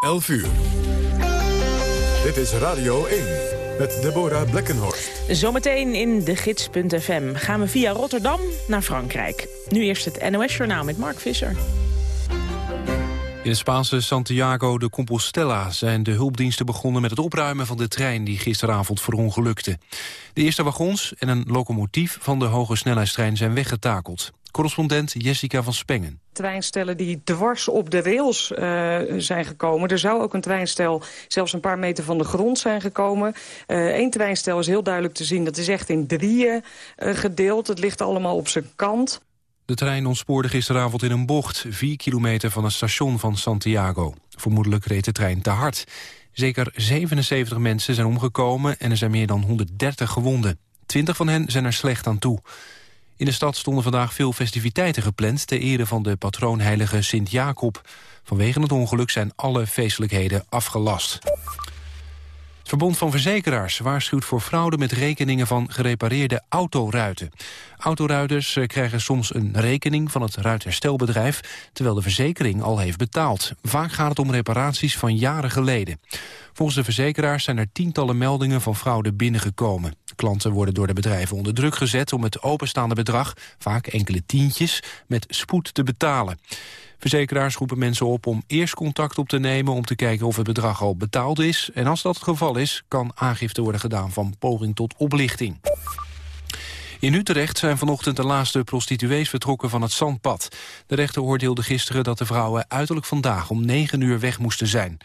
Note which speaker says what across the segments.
Speaker 1: 11 uur. Dit is Radio 1 met Deborah Blekkenhorst.
Speaker 2: Zometeen in de gids.fm gaan we via Rotterdam naar Frankrijk. Nu eerst het NOS-journaal met Mark Visser.
Speaker 3: In het Spaanse Santiago de Compostela zijn de hulpdiensten begonnen met het opruimen van de trein die gisteravond verongelukte. De eerste wagons en een locomotief van de hoge snelheidstrein zijn weggetakeld. Correspondent Jessica van Spengen.
Speaker 4: Treinstellen die dwars op de rails uh, zijn gekomen. Er zou ook een treinstel zelfs een paar meter van de grond zijn gekomen. Eén uh, treinstel is heel duidelijk te zien. Dat is echt in drieën uh, gedeeld. Het ligt allemaal op zijn kant.
Speaker 3: De trein ontspoorde gisteravond in een bocht... vier kilometer van het station van Santiago. Vermoedelijk reed de trein te hard. Zeker 77 mensen zijn omgekomen en er zijn meer dan 130 gewonden. 20 van hen zijn er slecht aan toe. In de stad stonden vandaag veel festiviteiten gepland... ter ere van de patroonheilige Sint-Jacob. Vanwege het ongeluk zijn alle feestelijkheden afgelast. Het Verbond van Verzekeraars waarschuwt voor fraude met rekeningen van gerepareerde autoruiten. Autoruiters eh, krijgen soms een rekening van het ruitherstelbedrijf, terwijl de verzekering al heeft betaald. Vaak gaat het om reparaties van jaren geleden. Volgens de verzekeraars zijn er tientallen meldingen van fraude binnengekomen. Klanten worden door de bedrijven onder druk gezet om het openstaande bedrag, vaak enkele tientjes, met spoed te betalen. Verzekeraars roepen mensen op om eerst contact op te nemen... om te kijken of het bedrag al betaald is. En als dat het geval is, kan aangifte worden gedaan van poging tot oplichting. In Utrecht zijn vanochtend de laatste prostituees vertrokken van het zandpad. De rechter oordeelde gisteren dat de vrouwen uiterlijk vandaag om 9 uur weg moesten zijn.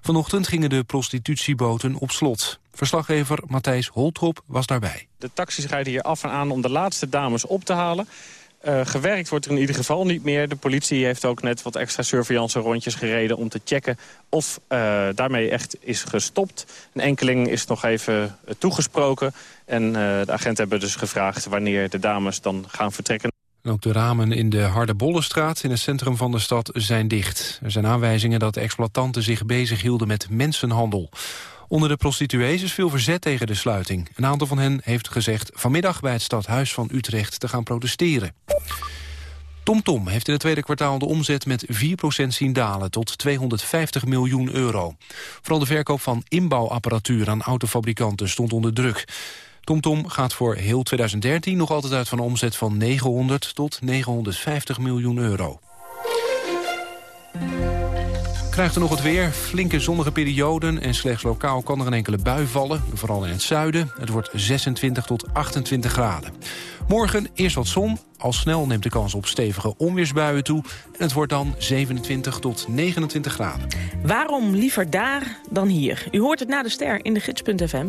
Speaker 3: Vanochtend gingen de prostitutieboten op slot. Verslaggever Matthijs Holtrop was daarbij.
Speaker 5: De taxis rijden hier af en aan om de laatste dames op te halen. Uh, gewerkt wordt er in ieder geval niet meer. De politie heeft ook net wat extra surveillance rondjes gereden... om te checken of uh, daarmee echt is gestopt. Een enkeling is nog even toegesproken. En de agenten hebben dus gevraagd wanneer de dames dan gaan vertrekken.
Speaker 3: Ook de ramen in de Hardebollenstraat in het centrum van de stad zijn dicht. Er zijn aanwijzingen dat de exploitanten zich bezighielden met mensenhandel. Onder de prostituees is veel verzet tegen de sluiting. Een aantal van hen heeft gezegd vanmiddag bij het stadhuis van Utrecht te gaan protesteren. TomTom Tom heeft in het tweede kwartaal de omzet met 4% zien dalen tot 250 miljoen euro. Vooral de verkoop van inbouwapparatuur aan autofabrikanten stond onder druk. TomTom Tom gaat voor heel 2013 nog altijd uit van een omzet van 900 tot 950 miljoen euro krijgt er nog het weer. Flinke zonnige perioden en slechts lokaal kan er een enkele bui vallen. Vooral in het zuiden. Het wordt 26 tot 28 graden. Morgen eerst wat zon. Al snel neemt de kans op stevige onweersbuien toe. En het wordt dan 27 tot 29 graden.
Speaker 2: Waarom liever daar dan hier? U hoort het na de ster in de gids.fm.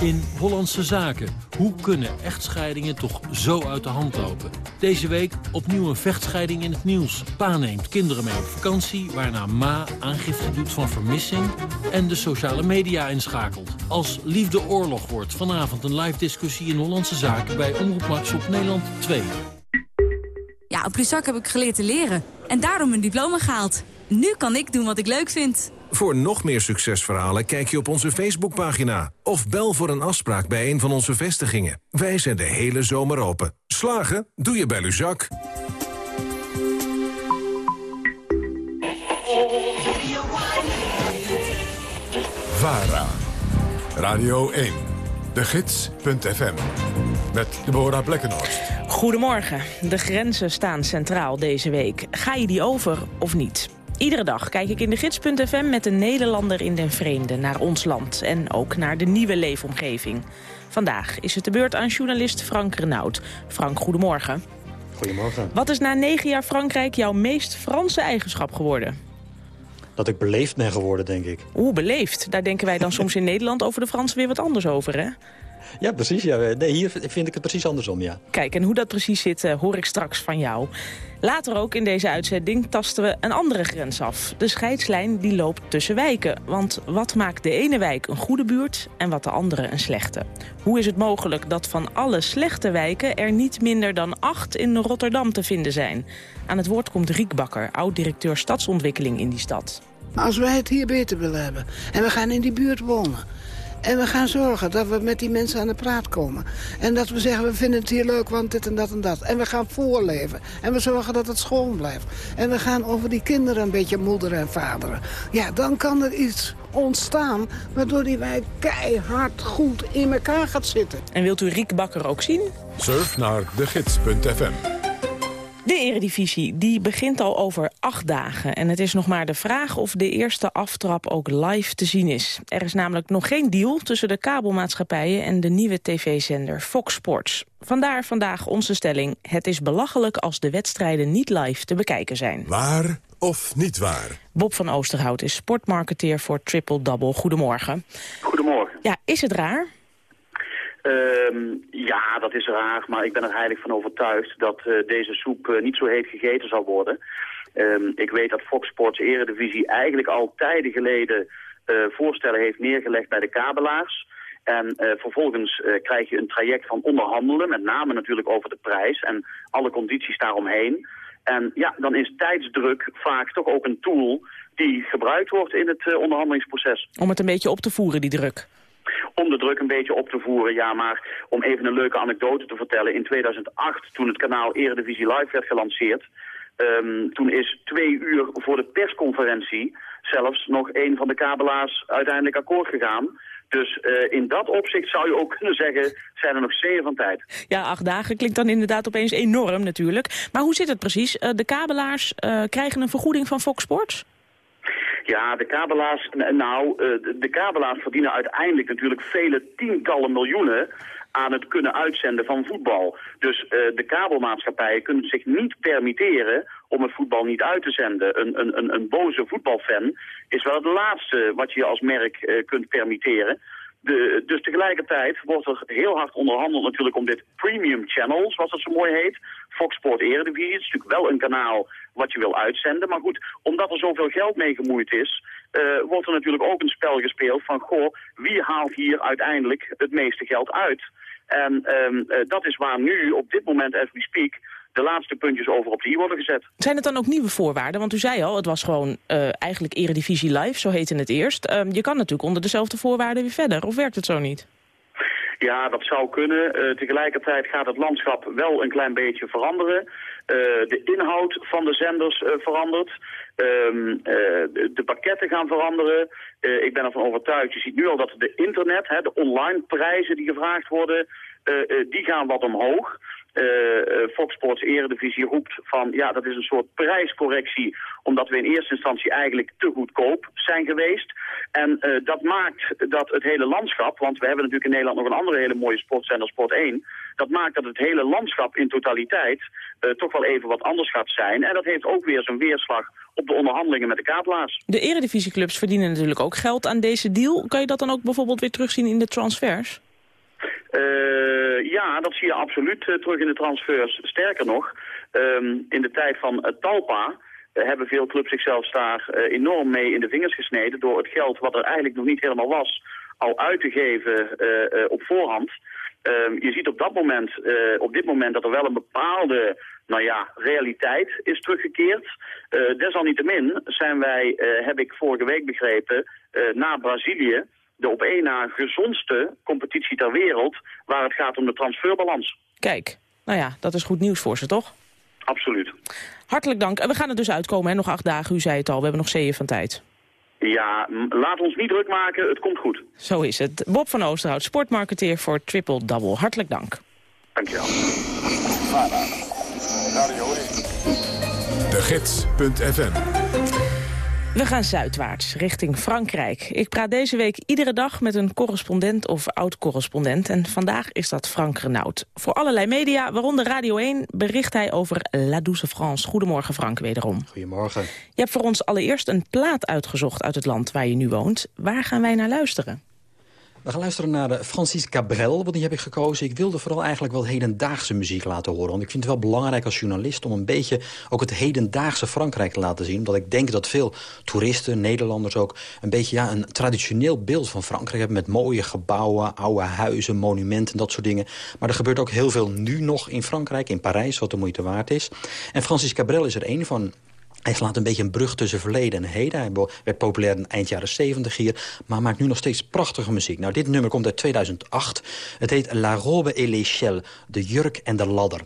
Speaker 6: In Hollandse Zaken. Hoe kunnen echtscheidingen toch zo uit de hand lopen? Deze week opnieuw een vechtscheiding in het nieuws. Pa neemt kinderen mee op vakantie, waarna ma aangifte doet van vermissing... en de sociale media inschakelt. Als liefde oorlog wordt vanavond een live discussie in Hollandse Zaken... bij Omroep Max op Nederland 2.
Speaker 7: Ja, op Luzak heb ik geleerd te leren. En daarom een diploma gehaald. Nu kan ik doen wat ik leuk vind.
Speaker 8: Voor nog meer succesverhalen kijk je op onze Facebookpagina. Of bel voor een afspraak bij een van onze vestigingen. Wij zijn de hele zomer open. Slagen? Doe je bij Luzak.
Speaker 1: VARA. Radio 1. De Gids.fm. Met Deborah Blekkenhorst.
Speaker 2: Goedemorgen. De grenzen staan centraal deze week. Ga je die over of niet? Iedere dag kijk ik in de gids.fm met een Nederlander in den vreemde naar ons land. En ook naar de nieuwe leefomgeving. Vandaag is het de beurt aan journalist Frank Renaud. Frank, goedemorgen.
Speaker 9: Goedemorgen.
Speaker 2: Wat is na negen jaar Frankrijk jouw meest Franse eigenschap geworden?
Speaker 9: Dat ik beleefd ben geworden, denk ik.
Speaker 2: Oeh, beleefd. Daar denken wij dan soms in Nederland over de Fransen weer wat anders over, hè?
Speaker 9: Ja, precies. Ja. Nee, hier vind ik het precies andersom, ja.
Speaker 2: Kijk, en hoe dat precies zit, uh, hoor ik straks van jou. Later ook in deze uitzending tasten we een andere grens af. De scheidslijn die loopt tussen wijken. Want wat maakt de ene wijk een goede buurt en wat de andere een slechte? Hoe is het mogelijk dat van alle slechte wijken er niet minder dan acht in Rotterdam te vinden zijn? Aan het woord komt Riek Bakker, oud-directeur stadsontwikkeling in die stad.
Speaker 10: Als wij het hier beter willen hebben en we gaan in die buurt wonen... En we gaan zorgen dat we met die mensen aan de praat komen. En dat we zeggen, we vinden het hier leuk, want dit en dat en dat. En we gaan voorleven. En we zorgen dat het schoon blijft. En we gaan over die kinderen een beetje moederen en vaderen. Ja, dan kan er iets ontstaan waardoor die wijk keihard goed in elkaar gaat zitten.
Speaker 2: En wilt u Riek Bakker ook zien?
Speaker 1: Surf naar degids.fm.
Speaker 2: De eredivisie die begint al over acht dagen. En het is nog maar de vraag of de eerste aftrap ook live te zien is. Er is namelijk nog geen deal tussen de kabelmaatschappijen... en de nieuwe tv-zender Fox Sports. Vandaar vandaag onze stelling... het is belachelijk als de wedstrijden niet live te bekijken zijn.
Speaker 1: Waar of niet waar?
Speaker 2: Bob van Oosterhout is sportmarketeer voor Triple Double. Goedemorgen.
Speaker 11: Goedemorgen.
Speaker 2: Ja, is het raar?
Speaker 11: Ehm, ja, dat is raar, maar ik ben er heilig van overtuigd dat uh, deze soep uh, niet zo heet gegeten zal worden. Um, ik weet dat Fox Sports Eredivisie eigenlijk al tijden geleden uh, voorstellen heeft neergelegd bij de kabelaars. En vervolgens krijg je een traject van onderhandelen, met name natuurlijk over de prijs en alle condities daaromheen. En ja, dan is tijdsdruk vaak toch ook een tool die gebruikt wordt in het onderhandelingsproces.
Speaker 2: Om het een beetje op te voeren, die druk
Speaker 11: om de druk een beetje op te voeren. Ja, maar om even een leuke anekdote te vertellen. In 2008, toen het kanaal Eredivisie Live werd gelanceerd... Um, toen is twee uur voor de persconferentie zelfs nog een van de kabelaars uiteindelijk akkoord gegaan. Dus uh, in dat opzicht zou je ook kunnen zeggen, zijn er nog zeer van tijd.
Speaker 2: Ja, acht dagen klinkt dan inderdaad opeens enorm natuurlijk. Maar hoe zit het precies? Uh, de kabelaars uh, krijgen een vergoeding van Fox Sports?
Speaker 11: Ja, de kabelaars, nou, de kabelaars verdienen uiteindelijk natuurlijk vele tientallen miljoenen aan het kunnen uitzenden van voetbal. Dus uh, de kabelmaatschappijen kunnen zich niet permitteren om het voetbal niet uit te zenden. Een, een, een, een boze voetbalfan is wel het laatste wat je als merk uh, kunt permitteren. De, dus tegelijkertijd wordt er heel hard onderhandeld natuurlijk om dit premium channel, zoals dat zo mooi heet. Fox Sport Eredivisie, het is natuurlijk wel een kanaal wat je wil uitzenden. Maar goed, omdat er zoveel geld mee gemoeid is, uh, wordt er natuurlijk ook een spel gespeeld van, goh, wie haalt hier uiteindelijk het meeste geld uit? En um, uh, dat is waar nu op dit moment, as we speak, de laatste puntjes over op de i worden gezet.
Speaker 2: Zijn het dan ook nieuwe voorwaarden? Want u zei al, het was gewoon uh, eigenlijk Eredivisie Live, zo heette het eerst. Um, je kan natuurlijk onder dezelfde voorwaarden weer verder, of werkt het zo niet?
Speaker 11: Ja, dat zou kunnen. Uh, tegelijkertijd gaat het landschap wel een klein beetje veranderen. Uh, de inhoud van de zenders uh, verandert. Um, de, pakketten gaan veranderen. ik ben ervan overtuigd. Je ziet nu al dat de internet, de online prijzen die gevraagd worden, die gaan wat omhoog. Uh, Fox Sports Eredivisie roept van ja, dat is een soort prijscorrectie omdat we in eerste instantie eigenlijk te goedkoop zijn geweest. En uh, dat maakt dat het hele landschap, want we hebben natuurlijk in Nederland nog een andere hele mooie sportzender, Sport 1, dat maakt dat het hele landschap in totaliteit toch wel even wat anders gaat zijn. En dat heeft ook weer zijn weerslag op de onderhandelingen met de kabelaars.
Speaker 2: De eredivisieclubs verdienen natuurlijk ook geld aan deze deal. Kan je dat dan ook bijvoorbeeld weer terugzien in de transfers?
Speaker 11: Uh, ja, dat zie je absoluut uh, terug in de transfers. Sterker nog, um, in de tijd van uh, Talpa hebben veel clubs zichzelf daar enorm mee in de vingers gesneden... door het geld wat er eigenlijk nog niet helemaal was al uit te geven op voorhand. Ehm, je ziet op, dat moment, op dit moment dat er wel een bepaalde nou ja, realiteit is teruggekeerd. desalniettemin zijn wij, heb ik vorige week begrepen, naar Brazilië de op één na gezondste competitie ter wereld... waar het gaat om de transferbalans.
Speaker 2: Kijk, nou ja, dat is goed nieuws voor ze, toch?
Speaker 11: Absoluut.
Speaker 2: Hartelijk dank. En we gaan er dus uitkomen, hè? nog acht dagen. U zei het al, we hebben nog zeeën van tijd.
Speaker 11: Ja, laat ons niet druk maken, het komt goed.
Speaker 2: Zo is het. Bob van Oosterhout, sportmarketeer voor Triple Double. Hartelijk dank.
Speaker 11: Dankjewel.
Speaker 1: De Gids.fm
Speaker 2: we gaan zuidwaarts, richting Frankrijk. Ik praat deze week iedere dag met een correspondent of oud-correspondent. En vandaag is dat Frank Renaud. Voor allerlei media, waaronder Radio 1, bericht hij over La Douce France. Goedemorgen Frank, wederom.
Speaker 9: Goedemorgen.
Speaker 2: Je hebt voor ons allereerst een plaat uitgezocht uit het land waar je nu woont. Waar gaan wij naar luisteren?
Speaker 9: We gaan luisteren naar eh, Francis Cabrel, want die heb ik gekozen. Ik wilde vooral eigenlijk wel hedendaagse muziek laten horen. Want ik vind het wel belangrijk als journalist om een beetje ook het hedendaagse Frankrijk te laten zien. Omdat ik denk dat veel toeristen, Nederlanders ook, een beetje ja, een traditioneel beeld van Frankrijk hebben. Met mooie gebouwen, oude huizen, monumenten, dat soort dingen. Maar er gebeurt ook heel veel nu nog in Frankrijk, in Parijs, wat de moeite waard is. En Francis Cabrel is er een van hij slaat een beetje een brug tussen verleden en heden. Hij werd populair in eind jaren 70 hier, maar maakt nu nog steeds prachtige muziek. Nou, dit nummer komt uit 2008. Het heet La Robe et l'échelle, de jurk en de ladder.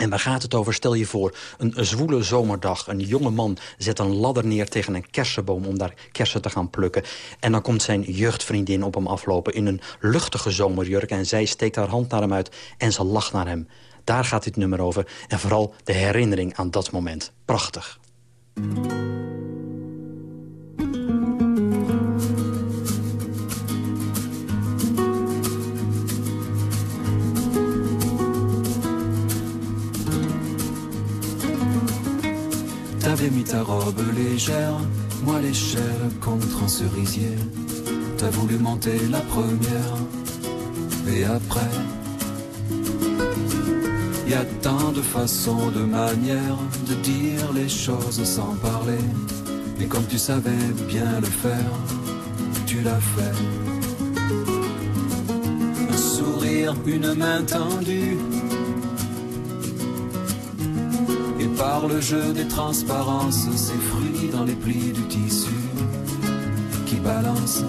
Speaker 9: En waar gaat het over? Stel je voor, een zwoele zomerdag. Een jonge man zet een ladder neer tegen een kersenboom... om daar kersen te gaan plukken. En dan komt zijn jeugdvriendin op hem aflopen... in een luchtige zomerjurk. En zij steekt haar hand naar hem uit en ze lacht naar hem. Daar gaat dit nummer over. En vooral de herinnering aan dat moment. Prachtig.
Speaker 12: T'avais mis ta robe légère, moi l'échelle contre un cerisier. T'as voulu monter la première, et après? Y a tant de façons, de manières de dire les choses sans parler. Mais comme tu savais bien le faire, tu l'as fait. Un sourire, une main tendue. Et par le jeu des transparences, ces fruits dans les plis du tissu qui balancent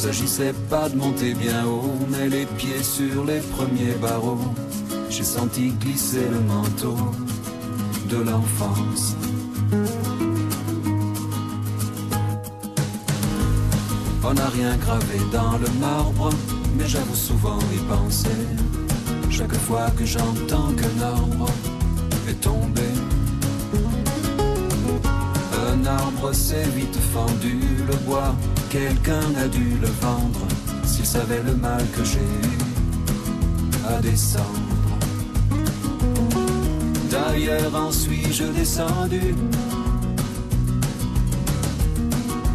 Speaker 12: s'agissait pas de monter bien haut, mais les pieds sur les premiers barreaux. J'ai senti glisser le manteau de l'enfance. On n'a rien gravé dans le marbre, mais j'avoue souvent y penser. Chaque fois que j'entends qu'un arbre est tombé. Un arbre s'est vite fendu, le bois Quelqu'un a dû le vendre s'il savait le mal que j'ai eu à descendre. D'ailleurs en suis-je descendu?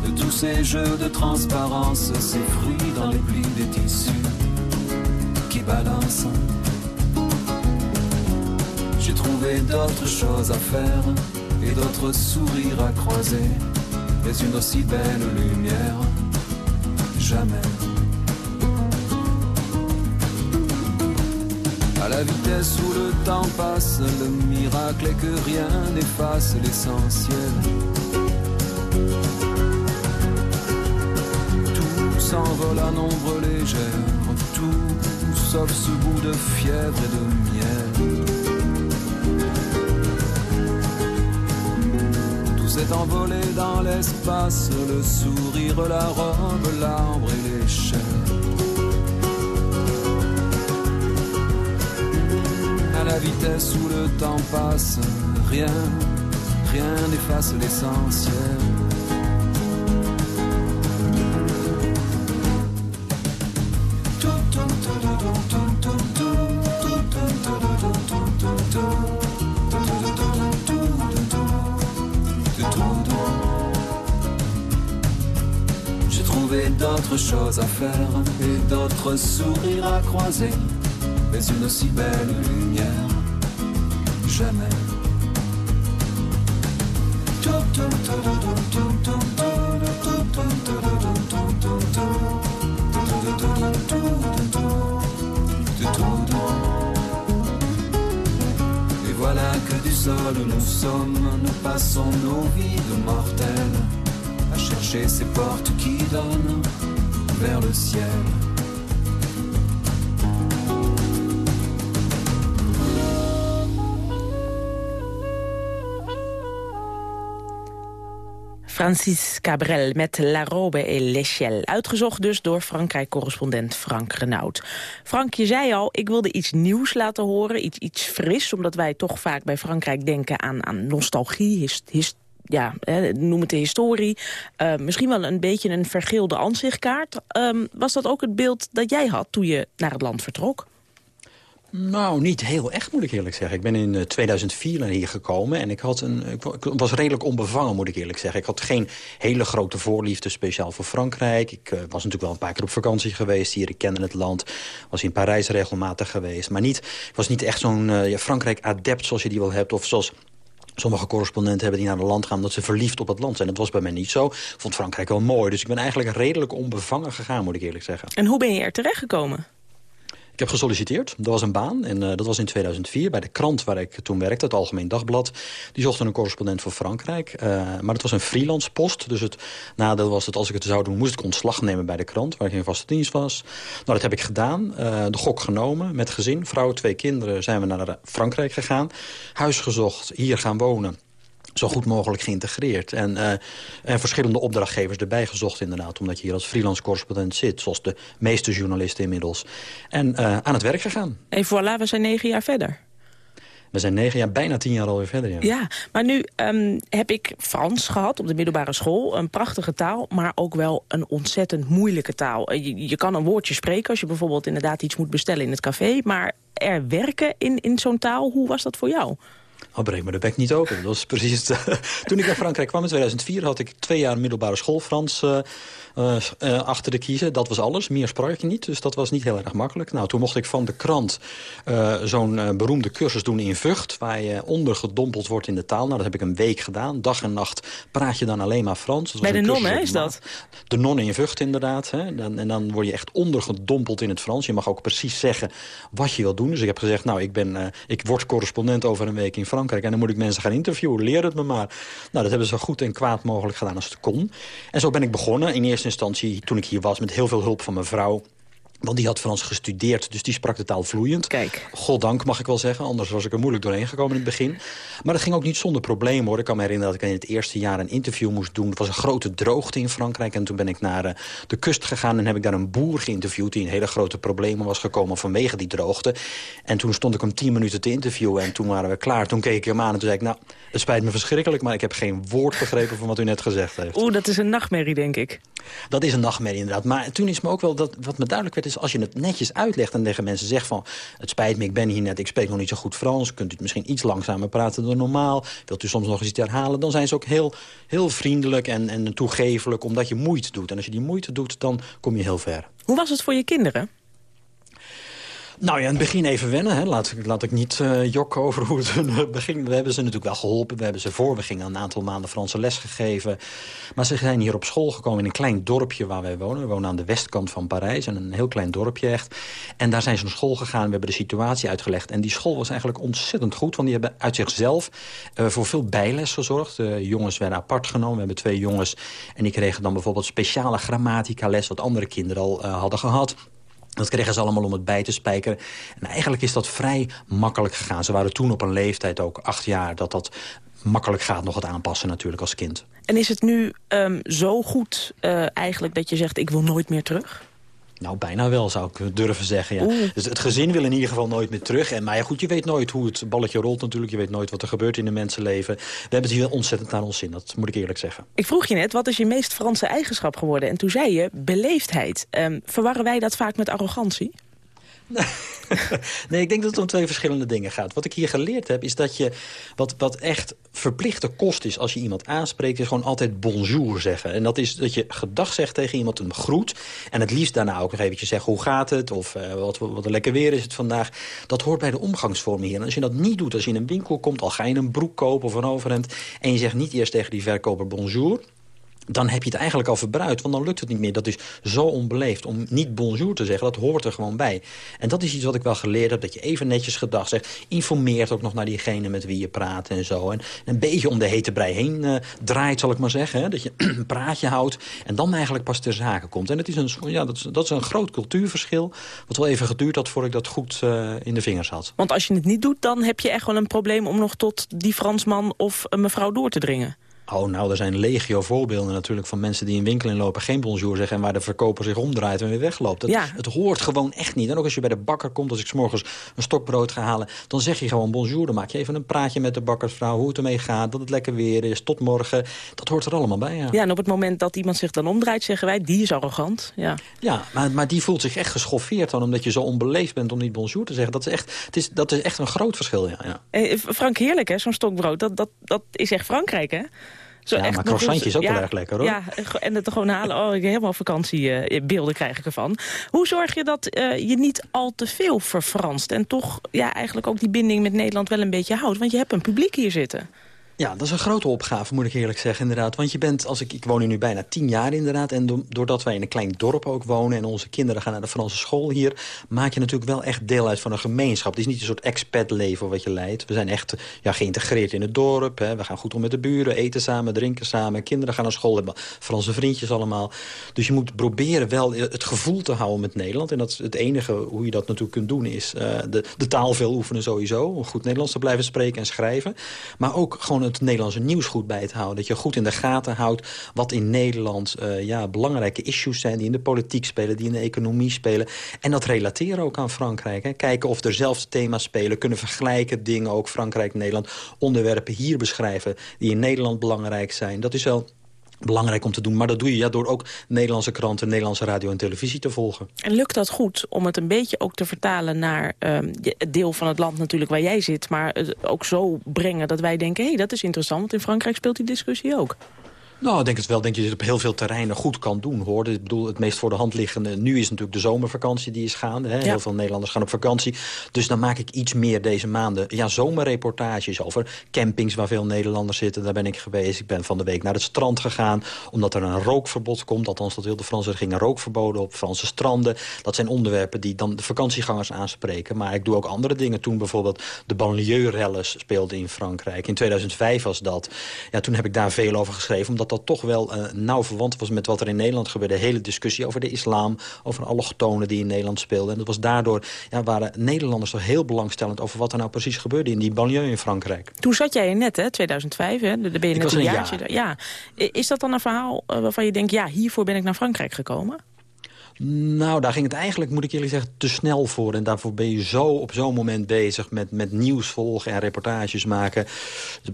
Speaker 12: De tous ces jeux de transparence, ces fruits dans les plis des tissus qui balancent. J'ai trouvé d'autres choses à faire et d'autres sourires à croiser mais une aussi belle lumière, jamais. À la vitesse où le temps passe, le miracle est que rien n'efface l'essentiel. Tout s'envole à nombre légère, tout sauf ce goût de fièvre et de miel. S'est envolé dans l'espace, le sourire, la robe, l'arbre et l'échelle. À la vitesse où le temps passe, rien, rien n'efface l'essentiel. D'autres choses à faire et d'autres sourires à croiser, mais une si belle lumière, jamais. Et voilà que du sol nous sommes, nous passons nos vies de mortels à chercher ces portes qui donnent vers le ciel.
Speaker 2: Francis Cabrel met La Robe et l'Echelle. Uitgezocht dus door Frankrijk-correspondent Frank Renaud. Frank, je zei al, ik wilde iets nieuws laten horen, iets, iets fris... omdat wij toch vaak bij Frankrijk denken aan, aan nostalgie, ja, noem het de historie. Uh, misschien wel een beetje een vergeelde ansichtkaart. Um, was dat ook het beeld dat jij had toen je naar het land vertrok?
Speaker 9: Nou, niet heel echt moet ik eerlijk zeggen. Ik ben in 2004 naar hier gekomen en ik, had een, ik was redelijk onbevangen moet ik eerlijk zeggen. Ik had geen hele grote voorliefde speciaal voor Frankrijk. Ik was natuurlijk wel een paar keer op vakantie geweest hier. Ik kende het land, was in Parijs regelmatig geweest. Maar niet, ik was niet echt zo'n Frankrijk-adept zoals je die wel hebt of zoals Sommige correspondenten hebben die naar het land gaan... omdat ze verliefd op het land zijn. Dat was bij mij niet zo. Vond Frankrijk wel mooi. Dus ik ben eigenlijk redelijk onbevangen gegaan, moet ik eerlijk zeggen.
Speaker 2: En hoe ben je er terechtgekomen?
Speaker 9: Ik heb gesolliciteerd. Dat was een baan. En uh, dat was in 2004 bij de krant waar ik toen werkte, het Algemeen Dagblad. Die zochten een correspondent voor Frankrijk. Uh, maar het was een freelance post. Dus het nadeel was dat als ik het zou doen, moest ik ontslag nemen bij de krant. Waar ik in vaste dienst was. Nou, dat heb ik gedaan. Uh, de gok genomen. Met gezin, vrouw, twee kinderen zijn we naar Frankrijk gegaan. Huis gezocht, hier gaan wonen zo goed mogelijk geïntegreerd. En, uh, en verschillende opdrachtgevers erbij gezocht inderdaad. Omdat je hier als freelance correspondent zit. Zoals de meeste journalisten inmiddels. En uh, aan het werk gegaan.
Speaker 2: En voilà, we zijn negen jaar verder.
Speaker 9: We zijn negen jaar, bijna tien jaar alweer verder. Ja,
Speaker 2: ja maar nu um, heb ik Frans gehad op de middelbare school. Een prachtige taal, maar ook wel een ontzettend moeilijke taal. Je, je kan een woordje spreken als je bijvoorbeeld inderdaad iets moet bestellen in het café. Maar er werken in, in zo'n taal, hoe was dat voor jou?
Speaker 9: Oh, breek me de bek niet open. Dat was precies Toen ik naar Frankrijk kwam in 2004 had ik twee jaar middelbare school Frans uh, uh, uh, achter de kiezen. Dat was alles. Meer sprak ik niet, dus dat was niet heel erg makkelijk. Nou, toen mocht ik van de krant zo'n beroemde cursus doen in Vught... waar je ondergedompeld wordt in de taal. Nou, dat heb ik een week gedaan. Dag en nacht praat je dan alleen maar Frans.
Speaker 2: Bij de non, hè, is dat?
Speaker 9: De non in Vught, inderdaad. Hè. Dan, en dan word je echt ondergedompeld in het Frans. Je mag ook precies zeggen wat je wil doen. Dus ik heb gezegd, nou, ik, ben, ik word correspondent over een week in Frankrijk en dan moet ik mensen gaan interviewen. Leer het me maar. Nou, dat hebben ze zo goed en kwaad mogelijk gedaan als het kon. En zo ben ik begonnen. In eerste instantie, toen ik hier was, met heel veel hulp van mijn vrouw want die had Frans gestudeerd, dus die sprak de taal vloeiend.
Speaker 2: Kijk.
Speaker 9: Goddank mag ik wel zeggen, anders was ik er moeilijk doorheen gekomen in het begin. Maar dat ging ook niet zonder probleem hoor. Ik kan me herinneren dat ik in het eerste jaar een interview moest doen. Het was een grote droogte in Frankrijk. En toen ben ik naar uh, de kust gegaan en heb ik daar een boer geïnterviewd... die in hele grote problemen was gekomen vanwege die droogte. En toen stond ik hem tien minuten te interviewen en toen waren we klaar. Toen keek ik hem aan en toen zei ik, nou, het spijt me verschrikkelijk... maar ik heb geen woord begrepen van wat u net gezegd heeft.
Speaker 2: Oeh, dat is een nachtmerrie, denk ik.
Speaker 9: Dat is een nachtmerrie inderdaad. Maar toen is me ook wel, dat, wat me duidelijk werd... is als je het netjes uitlegt en tegen mensen zegt van... het spijt me, ik ben hier net, ik spreek nog niet zo goed Frans... kunt u het misschien iets langzamer praten dan normaal... wilt u soms nog eens iets herhalen... dan zijn ze ook heel, heel vriendelijk en, en toegevelijk omdat je moeite doet. En als je die moeite doet, dan kom je heel ver.
Speaker 2: Hoe was het voor je kinderen?
Speaker 9: Nou ja, in het begin even wennen. Hè. Laat, laat ik niet uh, jokken over hoe het uh, begin. We hebben ze natuurlijk wel geholpen. We hebben ze voor. We gingen een aantal maanden Franse les gegeven. Maar ze zijn hier op school gekomen in een klein dorpje waar wij wonen. We wonen aan de westkant van Parijs. En een heel klein dorpje echt. En daar zijn ze naar school gegaan. We hebben de situatie uitgelegd. En die school was eigenlijk ontzettend goed. Want die hebben uit zichzelf uh, voor veel bijles gezorgd. De jongens werden apart genomen. We hebben twee jongens. En die kregen dan bijvoorbeeld speciale grammatica les. Wat andere kinderen al hadden gehad. Dat kregen ze allemaal om het bij te spijkeren. En eigenlijk is dat vrij makkelijk gegaan. Ze waren toen op een leeftijd, ook acht jaar, dat dat makkelijk gaat nog het aanpassen natuurlijk als kind.
Speaker 2: En is het nu um, zo goed uh, eigenlijk dat je zegt ik wil nooit meer terug?
Speaker 9: Nou, bijna wel, zou ik durven zeggen. Ja. Dus het gezin wil in ieder geval nooit meer terug. En, maar ja, goed, je weet nooit hoe het balletje rolt natuurlijk. Je weet nooit wat er gebeurt in de mensenleven. We hebben het hier ontzettend naar ons zin, dat moet ik eerlijk zeggen.
Speaker 2: Ik vroeg je net, wat is je meest Franse eigenschap geworden? En toen zei je, beleefdheid. Um, verwarren wij dat vaak met arrogantie?
Speaker 9: nee, ik denk dat het om twee verschillende dingen gaat. Wat ik hier geleerd heb, is dat je... wat, wat echt verplichte kost is als je iemand aanspreekt... is gewoon altijd bonjour zeggen. En dat is dat je gedag zegt tegen iemand, een groet... en het liefst daarna ook nog eventjes zeggen hoe gaat het... of uh, wat, wat een lekker weer is het vandaag. Dat hoort bij de omgangsvormen hier. En als je dat niet doet, als je in een winkel komt... al ga je een broek kopen of een overhemd... en je zegt niet eerst tegen die verkoper bonjour dan heb je het eigenlijk al verbruikt, want dan lukt het niet meer. Dat is zo onbeleefd om niet bonjour te zeggen, dat hoort er gewoon bij. En dat is iets wat ik wel geleerd heb, dat je even netjes gedag zegt. Informeert ook nog naar diegene met wie je praat en zo. En een beetje om de hete brei heen uh, draait, zal ik maar zeggen. Dat je een praatje houdt en dan eigenlijk pas ter zake komt. En het is een, ja, dat, is, dat een groot cultuurverschil, wat wel even geduurd had voordat ik dat goed uh, in de vingers had.
Speaker 2: Want als je het niet doet, dan heb je echt wel een probleem om nog tot die Fransman of mevrouw door te dringen.
Speaker 9: Oh, nou, er zijn legio voorbeelden natuurlijk van mensen die in winkel inlopen... geen bonjour zeggen en waar de verkoper zich omdraait en weer wegloopt. Dat,
Speaker 2: Ja.
Speaker 9: Het hoort gewoon echt niet. En ook als je bij de bakker komt, als ik 's morgens een stokbrood ga halen... dan zeg je gewoon bonjour, dan maak je even een praatje met de bakkersvrouw... hoe het ermee gaat, dat het lekker weer is, tot morgen. Dat hoort er allemaal bij, ja.
Speaker 2: Ja, en op het moment dat iemand zich dan omdraait, zeggen wij, die is arrogant. Ja.
Speaker 9: Ja, maar, maar die voelt zich echt geschoffeerd dan... omdat je zo onbeleefd bent om niet bonjour te zeggen. Dat is echt, het is, dat is echt een groot verschil, ja. ja.
Speaker 2: Eh, Frank, heerlijk hè, zo'n stokbrood. Dat, dat, dat is echt Frankrijk, hè? Zo
Speaker 9: Ja,
Speaker 2: echt
Speaker 9: maar croissantje is ook wel erg lekker, hoor.
Speaker 2: Ja, en het gewoon halen. Oh, ik helemaal vakantiebeelden krijg ik ervan. Hoe zorg je dat eh, je niet al te veel verfranst... en toch ja, eigenlijk ook die binding met Nederland wel een beetje houdt? Want je hebt een publiek hier zitten.
Speaker 9: Ja, dat is een grote opgave, moet ik eerlijk zeggen, inderdaad. Want je bent, als ik, ik woon hier nu bijna tien jaar inderdaad... en do- doordat wij in een klein dorp ook wonen... en onze kinderen gaan naar de Franse school hier... maak je natuurlijk wel echt deel uit van een gemeenschap. Het is niet een soort expat-leven wat je leidt. We zijn echt ja, geïntegreerd in het dorp. Hè. We gaan goed om met de buren, eten samen, drinken samen. Kinderen gaan naar school, hebben Franse vriendjes allemaal. Dus je moet proberen wel het gevoel te houden met Nederland. En dat is het enige hoe je dat natuurlijk kunt doen... is eh, de, de taal veel oefenen sowieso. Om goed Nederlands te blijven spreken en schrijven. Maar ook gewoon het Nederlandse nieuws goed bij te houden. Dat je goed in de gaten houdt wat in Nederland eh, ja, belangrijke issues zijn... die in de politiek spelen, die in de economie spelen. En dat relateren ook aan Frankrijk. Hè. Kijken of er thema's spelen. Kunnen vergelijken dingen ook Frankrijk-Nederland. Onderwerpen hier beschrijven die in Nederland belangrijk zijn. Dat is wel belangrijk om te doen. Maar dat doe je ja, door ook Nederlandse kranten, Nederlandse radio en televisie te volgen.
Speaker 2: En lukt dat goed om het een beetje ook te vertalen naar ehm, het deel van het land natuurlijk waar jij zit... maar het ook zo brengen dat wij denken, hé, hey, dat is interessant... want in Frankrijk speelt die discussie ook.
Speaker 9: Nou, ik denk het wel. Ik denk dat je dit op heel veel terreinen goed kan doen, hoor. Ik bedoel, het meest voor de hand liggende... Nu is natuurlijk de zomervakantie die is gaande. Hè?
Speaker 2: Ja.
Speaker 9: Heel veel Nederlanders gaan op vakantie. Dus dan maak ik iets meer deze maanden... Ja, zomerreportages over campings waar veel Nederlanders zitten. Daar ben ik geweest. Ik ben van de week naar het strand gegaan. Omdat er een rookverbod komt. Althans, dat wil de Fransen. Er gingen rookverboden op Franse stranden. Dat zijn onderwerpen die dan de vakantiegangers aanspreken. Maar ik doe ook andere dingen. Toen bijvoorbeeld de banlieue-rellen speelden in Frankrijk. In 2005 was dat. Ja, toen heb ik daar veel over geschreven. Omdat dat toch wel eh, nauw verwant was met wat er in Nederland gebeurde. De hele discussie over de islam. Over allochtonen die in Nederland speelden. En dat was daardoor... Ja, waren Nederlanders toch heel belangstellend... over wat er nou precies gebeurde in die banlieue in Frankrijk.
Speaker 2: Toen zat jij er net, hè, 2005, hè? Daar ben je
Speaker 9: Ik
Speaker 2: net
Speaker 9: was
Speaker 2: een jaartje.
Speaker 9: jaar.
Speaker 2: Ja. Is dat dan een verhaal eh, waarvan je denkt, ja, hiervoor ben ik naar Frankrijk gekomen?
Speaker 9: Nou, daar ging het eigenlijk, moet ik eerlijk zeggen, te snel voor. En daarvoor ben je zo op zo'n moment bezig met, met nieuws volgen en reportages maken.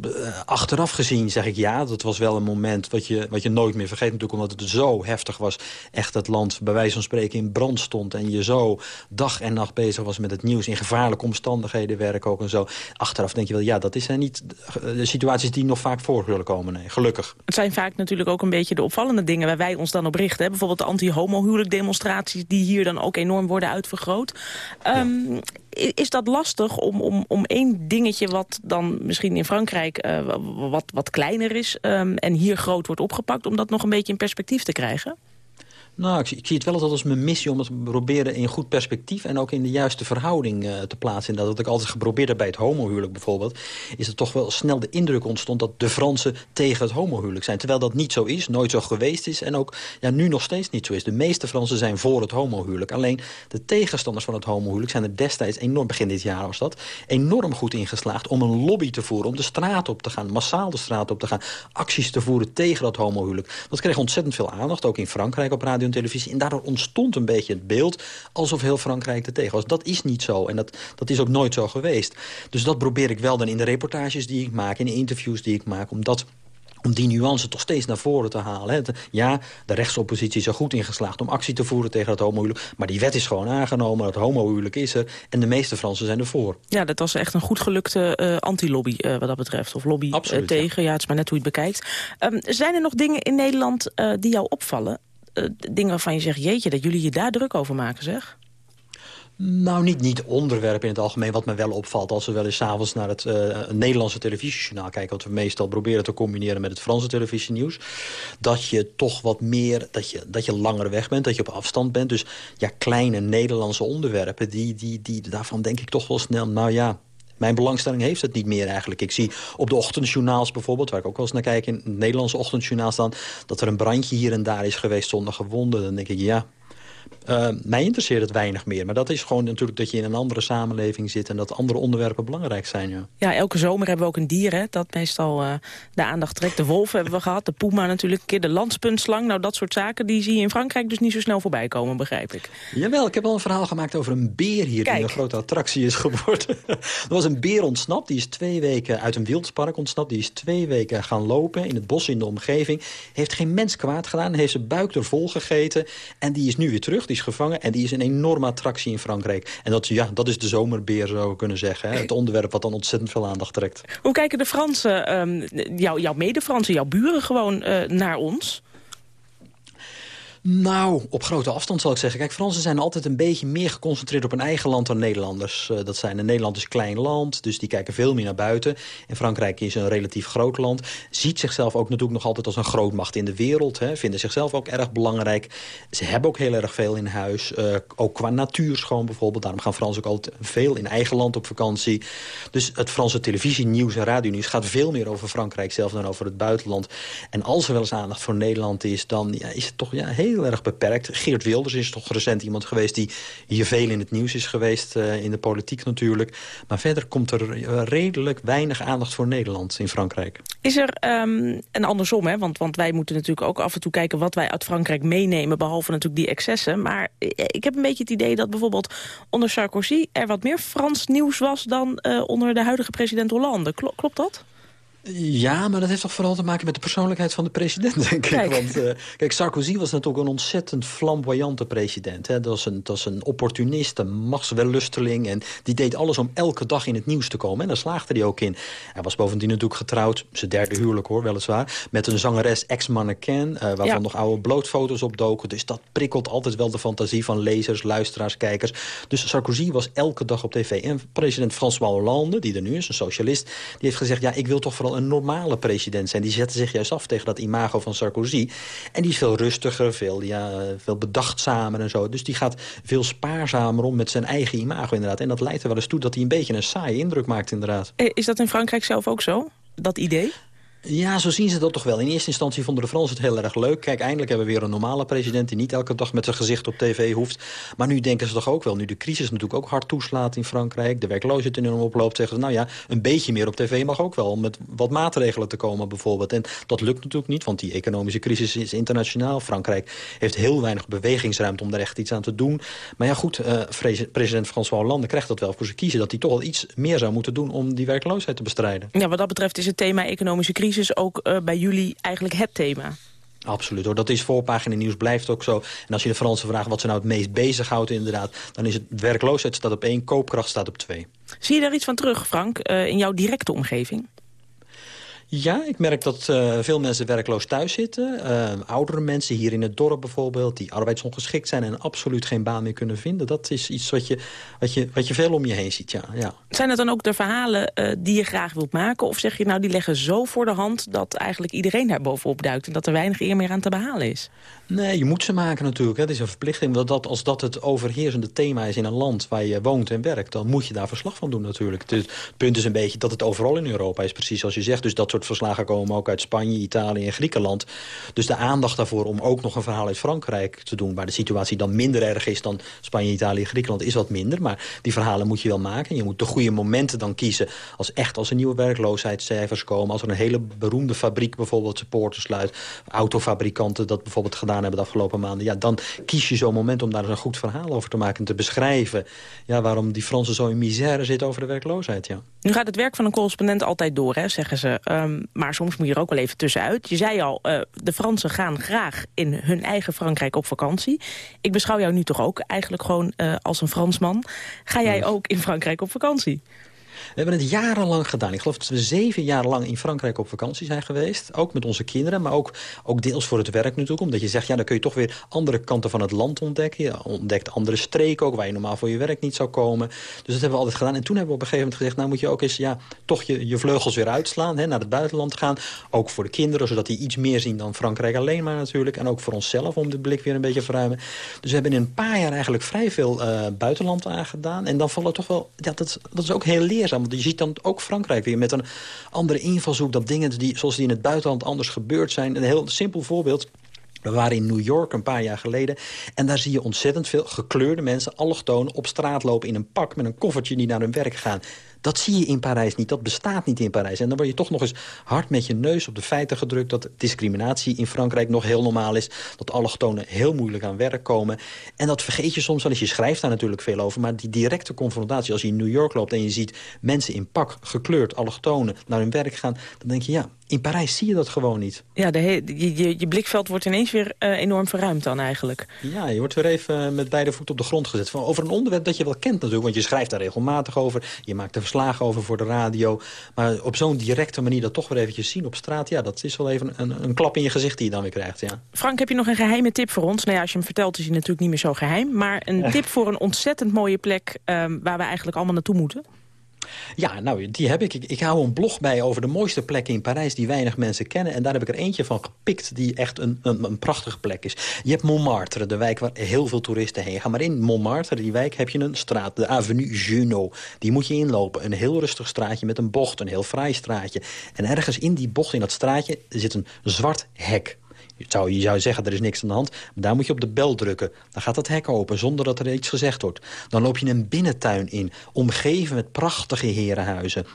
Speaker 9: Eh, Achteraf gezien zeg ik ja, dat was wel een moment wat je, wat je nooit meer vergeet. Natuurlijk omdat het zo heftig was. Echt het land bij wijze van spreken in brand stond. En je zo dag en nacht bezig was met het nieuws. In gevaarlijke omstandigheden werken ook en zo. Achteraf denk je wel, ja, dat zijn niet de situaties die nog vaak voor zullen komen. Nee, gelukkig.
Speaker 2: Het zijn vaak natuurlijk ook een beetje de opvallende dingen waar wij ons dan op richten. Hè? Bijvoorbeeld de anti-homo-huwelijk demonstraties die hier dan ook enorm worden uitvergroot. Ehm, Is dat lastig om, om, om één dingetje wat dan misschien in Frankrijk eh, wa- wat, wat kleiner is... ehm, en hier groot wordt opgepakt, om dat nog een beetje in perspectief te krijgen?
Speaker 9: Nou, ik zie, het wel altijd als mijn missie om het te proberen in goed perspectief... en ook in de juiste verhouding eh, te plaatsen. En dat wat ik altijd geprobeerd heb bij het homohuwelijk bijvoorbeeld... is dat toch wel snel de indruk ontstond dat de Fransen tegen het homohuwelijk zijn. Terwijl dat niet zo is, nooit zo geweest is... en ook ja, nu nog steeds niet zo is. De meeste Fransen zijn voor het homohuwelijk. Alleen de tegenstanders van het homohuwelijk zijn er destijds enorm... begin dit jaar was dat, enorm goed ingeslaagd om een lobby te voeren... om de straat op te gaan, massaal de straat op te gaan... acties te voeren tegen dat homohuwelijk. Dat kreeg ontzettend veel aandacht, ook in Frankrijk op radio televisie. En daardoor ontstond een beetje het beeld alsof heel Frankrijk er tegen was. Dat is niet zo en dat, dat is ook nooit zo geweest. Dus dat probeer ik wel dan in de reportages die ik maak... in de interviews die ik maak, om dat om die nuance toch steeds naar voren te halen. Ja, de rechtsoppositie is er goed in geslaagd om actie te voeren tegen het homohuwelijk. Maar die wet is gewoon aangenomen, het homohuwelijk is er. En de meeste Fransen zijn ervoor.
Speaker 2: Ja, dat was echt een goed gelukte eh, anti-lobby eh, wat dat betreft. Of lobby eh,
Speaker 9: Absoluut,
Speaker 2: tegen, ja. het is maar net hoe je het bekijkt. Ehm, zijn er nog dingen in Nederland die jou opvallen? Eh, dingen waarvan je zegt, jeetje, dat jullie je daar druk over maken, zeg?
Speaker 9: Nou, niet, niet onderwerp in het algemeen. Wat me wel opvalt als we wel eens avonds naar het eh, Nederlandse televisiejournaal kijken... wat we meestal proberen te combineren met het Franse televisienieuws... dat je toch wat meer, dat je, dat je langer weg bent, dat je op afstand bent. Dus ja, kleine Nederlandse onderwerpen, die, die, die, daarvan denk ik toch wel snel... nou ja, mijn belangstelling heeft het niet meer eigenlijk. Ik zie op de ochtendjournaals bijvoorbeeld, waar ik ook wel eens naar kijk... in het Nederlandse ochtendjournaal staan... dat er een brandje hier en daar is geweest zonder gewonden. Dan denk ik, ja, Uh, mij interesseert het weinig meer. Maar dat is gewoon natuurlijk dat je in een andere samenleving zit... en dat andere onderwerpen belangrijk zijn. Ja,
Speaker 2: ja elke zomer hebben we ook een dier hè, dat meestal uh, de aandacht trekt. De wolf hebben we gehad, de puma natuurlijk, een keer de landspuntslang. Nou, dat soort zaken die zie je in Frankrijk dus niet zo snel voorbij komen, begrijp ik.
Speaker 9: Jawel, ik heb al een verhaal gemaakt over een beer hier... Kijk. die een grote attractie is geworden. er was een beer ontsnapt, die is twee weken uit een wildpark ontsnapt. Die is twee weken gaan lopen in het bos in de omgeving. Heeft geen mens kwaad gedaan, heeft zijn buik er vol gegeten... en die is nu weer terug die is gevangen. En die is een enorme attractie in Frankrijk. En dat, ja, dat is de zomerbeer, zou we kunnen zeggen. Hè? Het onderwerp wat dan ontzettend veel aandacht trekt.
Speaker 2: Hoe kijken de Fransen, um, jouw mede-Fransen, jouw buren gewoon uh, naar ons?
Speaker 9: Nou, op grote afstand zal ik zeggen. Kijk, Fransen zijn altijd een beetje meer geconcentreerd op hun eigen land dan Nederlanders. Uh, dat zijn, Nederland is een klein land, dus die kijken veel meer naar buiten. En Frankrijk is een relatief groot land. Ziet zichzelf ook natuurlijk nog altijd als een grootmacht in de wereld. Hè. Vinden zichzelf ook erg belangrijk. Ze hebben ook heel erg veel in huis. Uh, ook qua natuurschoon bijvoorbeeld. Daarom gaan Fransen ook altijd veel in eigen land op vakantie. Dus het Franse televisie, nieuws en radionieuws gaat veel meer over Frankrijk zelf dan over het buitenland. En als er wel eens aandacht voor Nederland is, dan is het toch ja, heel heel erg beperkt. Geert Wilders is toch recent iemand geweest die hier veel in het nieuws is geweest. Uh, in de politiek natuurlijk. Maar verder komt er uh, redelijk weinig aandacht voor Nederland in Frankrijk.
Speaker 2: Is er, um, en andersom, hè, want, want wij moeten natuurlijk ook af en toe kijken... wat wij uit Frankrijk meenemen, behalve natuurlijk die excessen. Maar ik heb een beetje het idee dat bijvoorbeeld onder Sarkozy... er wat meer Frans nieuws was dan onder de huidige president Hollande. Kl klopt dat?
Speaker 9: Ja, maar dat heeft toch vooral te maken met de persoonlijkheid van de president, denk kijk. ik. Want uh, kijk, Sarkozy was natuurlijk een ontzettend flamboyante president. Hè. Dat, was een, dat was een opportunist, een machtswellusteling. En die deed alles om elke dag in het nieuws te komen. En daar slaagde hij ook in. Hij was bovendien natuurlijk getrouwd, zijn derde huwelijk hoor, weliswaar. Met een zangeres ex-mannequin, uh, waarvan ja. nog oude blootfoto's opdoken. Dus dat prikkelt altijd wel de fantasie van lezers, luisteraars, kijkers. Dus Sarkozy was elke dag op tv. En president François Hollande, die er nu is, een socialist... die heeft gezegd, ja, ik wil toch vooral een normale president zijn. Die zetten zich juist af tegen dat imago van Sarkozy. En die is veel rustiger, veel, ja, veel bedachtzamer en zo. Dus die gaat veel spaarzamer om met zijn eigen imago inderdaad. En dat leidt er wel eens toe dat hij een beetje een saaie indruk maakt inderdaad.
Speaker 2: Eh, is dat in Frankrijk zelf ook zo? Dat idee?
Speaker 9: Ja, zo zien ze dat toch wel. In eerste instantie vonden de Fransen het heel erg leuk. Kijk, eindelijk hebben we weer een normale president... die niet elke dag met zijn gezicht op tv hoeft. Maar nu denken ze toch ook wel, nu de crisis natuurlijk ook hard toeslaat in Frankrijk... de werkloosheid enorm oploopt, zeggen ze... nou ja, een beetje meer op tv mag ook wel... om met wat maatregelen te komen bijvoorbeeld. En dat lukt natuurlijk niet, want die economische crisis is internationaal. Frankrijk heeft heel weinig bewegingsruimte om daar echt iets aan te doen. Maar ja, goed, uh, president François Hollande krijgt dat wel voor ze kiezen... dat hij toch wel iets meer zou moeten doen om die werkloosheid te bestrijden.
Speaker 2: Ja, wat dat betreft is het thema economische crisis is ook uh, bij jullie eigenlijk het thema.
Speaker 9: Absoluut hoor, dat is voorpagina nieuws, blijft ook zo. En als je de Fransen vraagt wat ze nou het meest bezighoudt inderdaad... dan is het werkloosheid staat op één, koopkracht staat op twee.
Speaker 2: Zie je daar iets van terug, Frank, uh, in jouw directe omgeving?
Speaker 9: Ja, ik merk dat uh, veel mensen werkloos thuis zitten. Uh, oudere mensen hier in het dorp bijvoorbeeld... die arbeidsongeschikt zijn en absoluut geen baan meer kunnen vinden. Dat is iets wat je, wat je, wat je veel om je heen ziet, ja. ja.
Speaker 2: Zijn het dan ook de verhalen uh, die je graag wilt maken? Of zeg je nou, die leggen zo voor de hand... dat eigenlijk iedereen daar bovenop duikt... en dat er weinig eer meer aan te behalen is?
Speaker 9: Nee, je moet ze maken natuurlijk. Het is een verplichting. Dat, dat, als dat het overheersende thema is in een land waar je woont en werkt... dan moet je daar verslag van doen natuurlijk. Het, punt is een beetje dat het overal in Europa is, precies als je zegt. Dus dat soort verslagen komen ook uit Spanje, Italië en Griekenland. Dus de aandacht daarvoor om ook nog een verhaal uit Frankrijk te doen... waar de situatie dan minder erg is dan Spanje, Italië en Griekenland... is wat minder, maar die verhalen moet je wel maken. Je moet de goede momenten dan kiezen als echt als er nieuwe werkloosheidscijfers komen... als er een hele beroemde fabriek bijvoorbeeld supporters sluit... autofabrikanten dat bijvoorbeeld gedaan hebben de afgelopen maanden... ja, dan kies je zo'n moment om daar een goed verhaal over te maken... en te beschrijven ja, waarom die Fransen zo in misère zitten over de werkloosheid. Ja.
Speaker 2: Nu gaat het werk van een correspondent altijd door, hè, zeggen ze. Um, maar soms moet je er ook wel even tussenuit. Je zei al, uh, de Fransen gaan graag in hun eigen Frankrijk op vakantie. Ik beschouw jou nu toch ook eigenlijk gewoon uh, als een Fransman. Ga jij ook in Frankrijk op vakantie?
Speaker 9: We hebben het jarenlang gedaan. Ik geloof dat we zeven jaar lang in Frankrijk op vakantie zijn geweest. Ook met onze kinderen, maar ook, ook deels voor het werk natuurlijk. Omdat je zegt, ja, dan kun je toch weer andere kanten van het land ontdekken. Je ontdekt andere streken ook, waar je normaal voor je werk niet zou komen. Dus dat hebben we altijd gedaan. En toen hebben we op een gegeven moment gezegd... nou moet je ook eens ja, toch je, je vleugels weer uitslaan, hè, naar het buitenland gaan. Ook voor de kinderen, zodat die iets meer zien dan Frankrijk alleen maar natuurlijk. En ook voor onszelf, om de blik weer een beetje te verruimen. Dus we hebben in een paar jaar eigenlijk vrij veel uh, buitenland aangedaan. En dan vallen toch wel... Ja, dat, dat is ook heel leerzaam want je ziet dan ook Frankrijk weer met een andere invalshoek... dat dingen die, zoals die in het buitenland anders gebeurd zijn. Een heel simpel voorbeeld. We waren in New York een paar jaar geleden. En daar zie je ontzettend veel gekleurde mensen, allochtonen, op straat lopen in een pak met een koffertje die naar hun werk gaan. Dat zie je in Parijs niet, dat bestaat niet in Parijs. En dan word je toch nog eens hard met je neus op de feiten gedrukt... dat discriminatie in Frankrijk nog heel normaal is. Dat allochtonen heel moeilijk aan werk komen. En dat vergeet je soms wel eens. Je schrijft daar natuurlijk veel over. Maar die directe confrontatie, als je in New York loopt... en je ziet mensen in pak, gekleurd, allochtonen, naar hun werk gaan... dan denk je, ja, in Parijs zie je dat gewoon niet.
Speaker 2: Ja, de je, je, blikveld wordt ineens weer uh, enorm verruimd dan eigenlijk.
Speaker 9: Ja, je wordt weer even met beide voeten op de grond gezet. Van, over een onderwerp dat je wel kent natuurlijk. Want je schrijft daar regelmatig over. Je maakt er verslagen over voor de radio. Maar op zo'n directe manier dat toch weer eventjes zien op straat... ja, dat is wel even een, een klap in je gezicht die je dan weer krijgt, ja.
Speaker 2: Frank, heb je nog een geheime tip voor ons? Nou ja, als je hem vertelt is hij natuurlijk niet meer zo geheim. Maar een tip voor een ontzettend mooie plek... Um, waar we eigenlijk allemaal naartoe moeten?
Speaker 9: Ja, nou, die heb ik. ik. hou een blog bij over de mooiste plekken in Parijs... die weinig mensen kennen. En daar heb ik er eentje van gepikt die echt een, een, een prachtige plek is. Je hebt Montmartre, de wijk waar heel veel toeristen heen gaan. Maar in Montmartre, die wijk, heb je een straat, de Avenue Junot. Die moet je inlopen. Een heel rustig straatje met een bocht, een heel fraai straatje. En ergens in die bocht, in dat straatje, zit een zwart hek. Je zou, je zou zeggen, er is niks aan de hand. Maar daar moet je op de bel drukken. Dan gaat het hek open, zonder dat er iets gezegd wordt. Dan loop je een binnentuin in, omgeven met prachtige herenhuizen.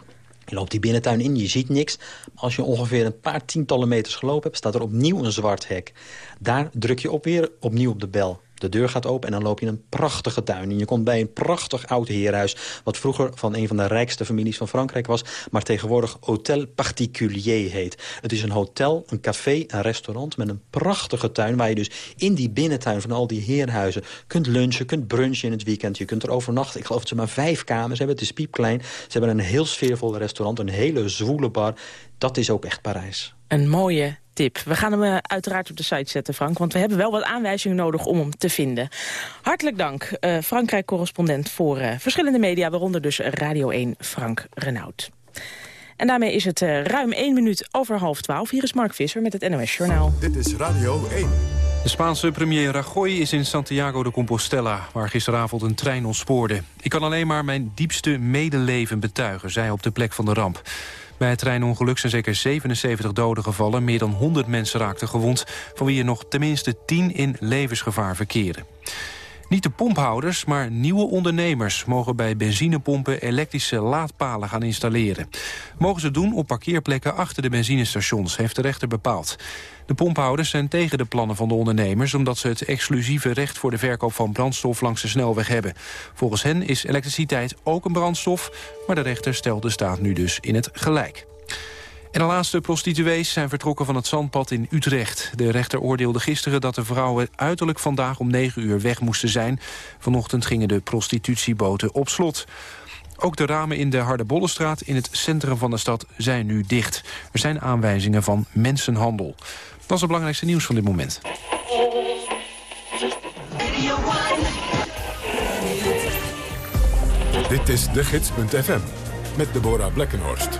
Speaker 9: Je loopt die binnentuin in, je ziet niks. Maar als je ongeveer een paar tientallen meters gelopen hebt... staat er opnieuw een zwart hek. Daar druk je op weer opnieuw op de bel. De deur gaat open en dan loop je in een prachtige tuin. En je komt bij een prachtig oud heerhuis... wat vroeger van een van de rijkste families van Frankrijk was... maar tegenwoordig Hotel Particulier heet. Het is een hotel, een café, een restaurant met een prachtige tuin... waar je dus in die binnentuin van al die heerhuizen kunt lunchen... kunt brunchen in het weekend, je kunt er overnachten. Ik geloof dat ze maar vijf kamers hebben, het is piepklein. Ze hebben een heel sfeervol restaurant, een hele zwoele bar. Dat is ook echt Parijs.
Speaker 2: Een mooie tip. We gaan hem uh, uiteraard op de site zetten, Frank. Want we hebben wel wat aanwijzingen nodig om hem te vinden. Hartelijk dank, uh, Frankrijk-correspondent voor uh, verschillende media... waaronder dus Radio 1 Frank Renaud. En daarmee is het ruim één minuut over half twaalf. Hier is Mark Visser met het NOS Journaal.
Speaker 1: Dit is Radio 1.
Speaker 3: De Spaanse premier Rajoy is in Santiago de Compostela... waar gisteravond een trein ontspoorde. Ik kan alleen maar mijn diepste medeleven betuigen, zei op de plek van de ramp. Bij het treinongeluk zijn zeker 77 doden gevallen. Meer dan 100 mensen raakten gewond, van wie er nog tenminste 10 in levensgevaar verkeren. Niet de pomphouders, maar nieuwe ondernemers mogen bij benzinepompen elektrische laadpalen gaan installeren. Mogen ze doen op parkeerplekken achter de benzinestations, heeft de rechter bepaald. De pomphouders zijn tegen de plannen van de ondernemers... omdat ze het exclusieve recht voor de verkoop van brandstof langs de snelweg hebben. Volgens hen is elektriciteit ook een brandstof... maar de rechter stelt de staat nu dus in het gelijk. En de laatste prostituees zijn vertrokken van het zandpad in Utrecht. De rechter oordeelde gisteren dat de vrouwen uiterlijk vandaag om 9 uur weg moesten zijn. Vanochtend gingen de prostitutieboten op slot. Ook de ramen in de Hardebollenstraat in het centrum van de stad zijn nu dicht. Er zijn aanwijzingen van mensenhandel. Dat is het belangrijkste nieuws van dit moment.
Speaker 1: Dit is de gids.fm met Deborah Blekkenhorst.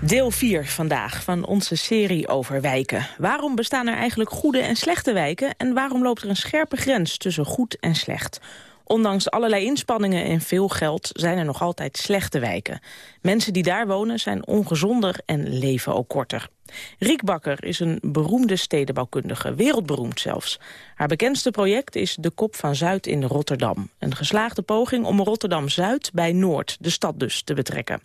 Speaker 2: Deel 4 vandaag van onze serie over wijken. Waarom bestaan er eigenlijk goede en slechte wijken... en waarom loopt er een scherpe grens tussen goed en slecht? Ondanks allerlei inspanningen en veel geld zijn er nog altijd slechte wijken. Mensen die daar wonen zijn ongezonder en leven ook korter. Riek Bakker is een beroemde stedenbouwkundige, wereldberoemd zelfs. Haar bekendste project is De Kop van Zuid in Rotterdam. Een geslaagde poging om Rotterdam-Zuid bij Noord, de stad dus, te betrekken.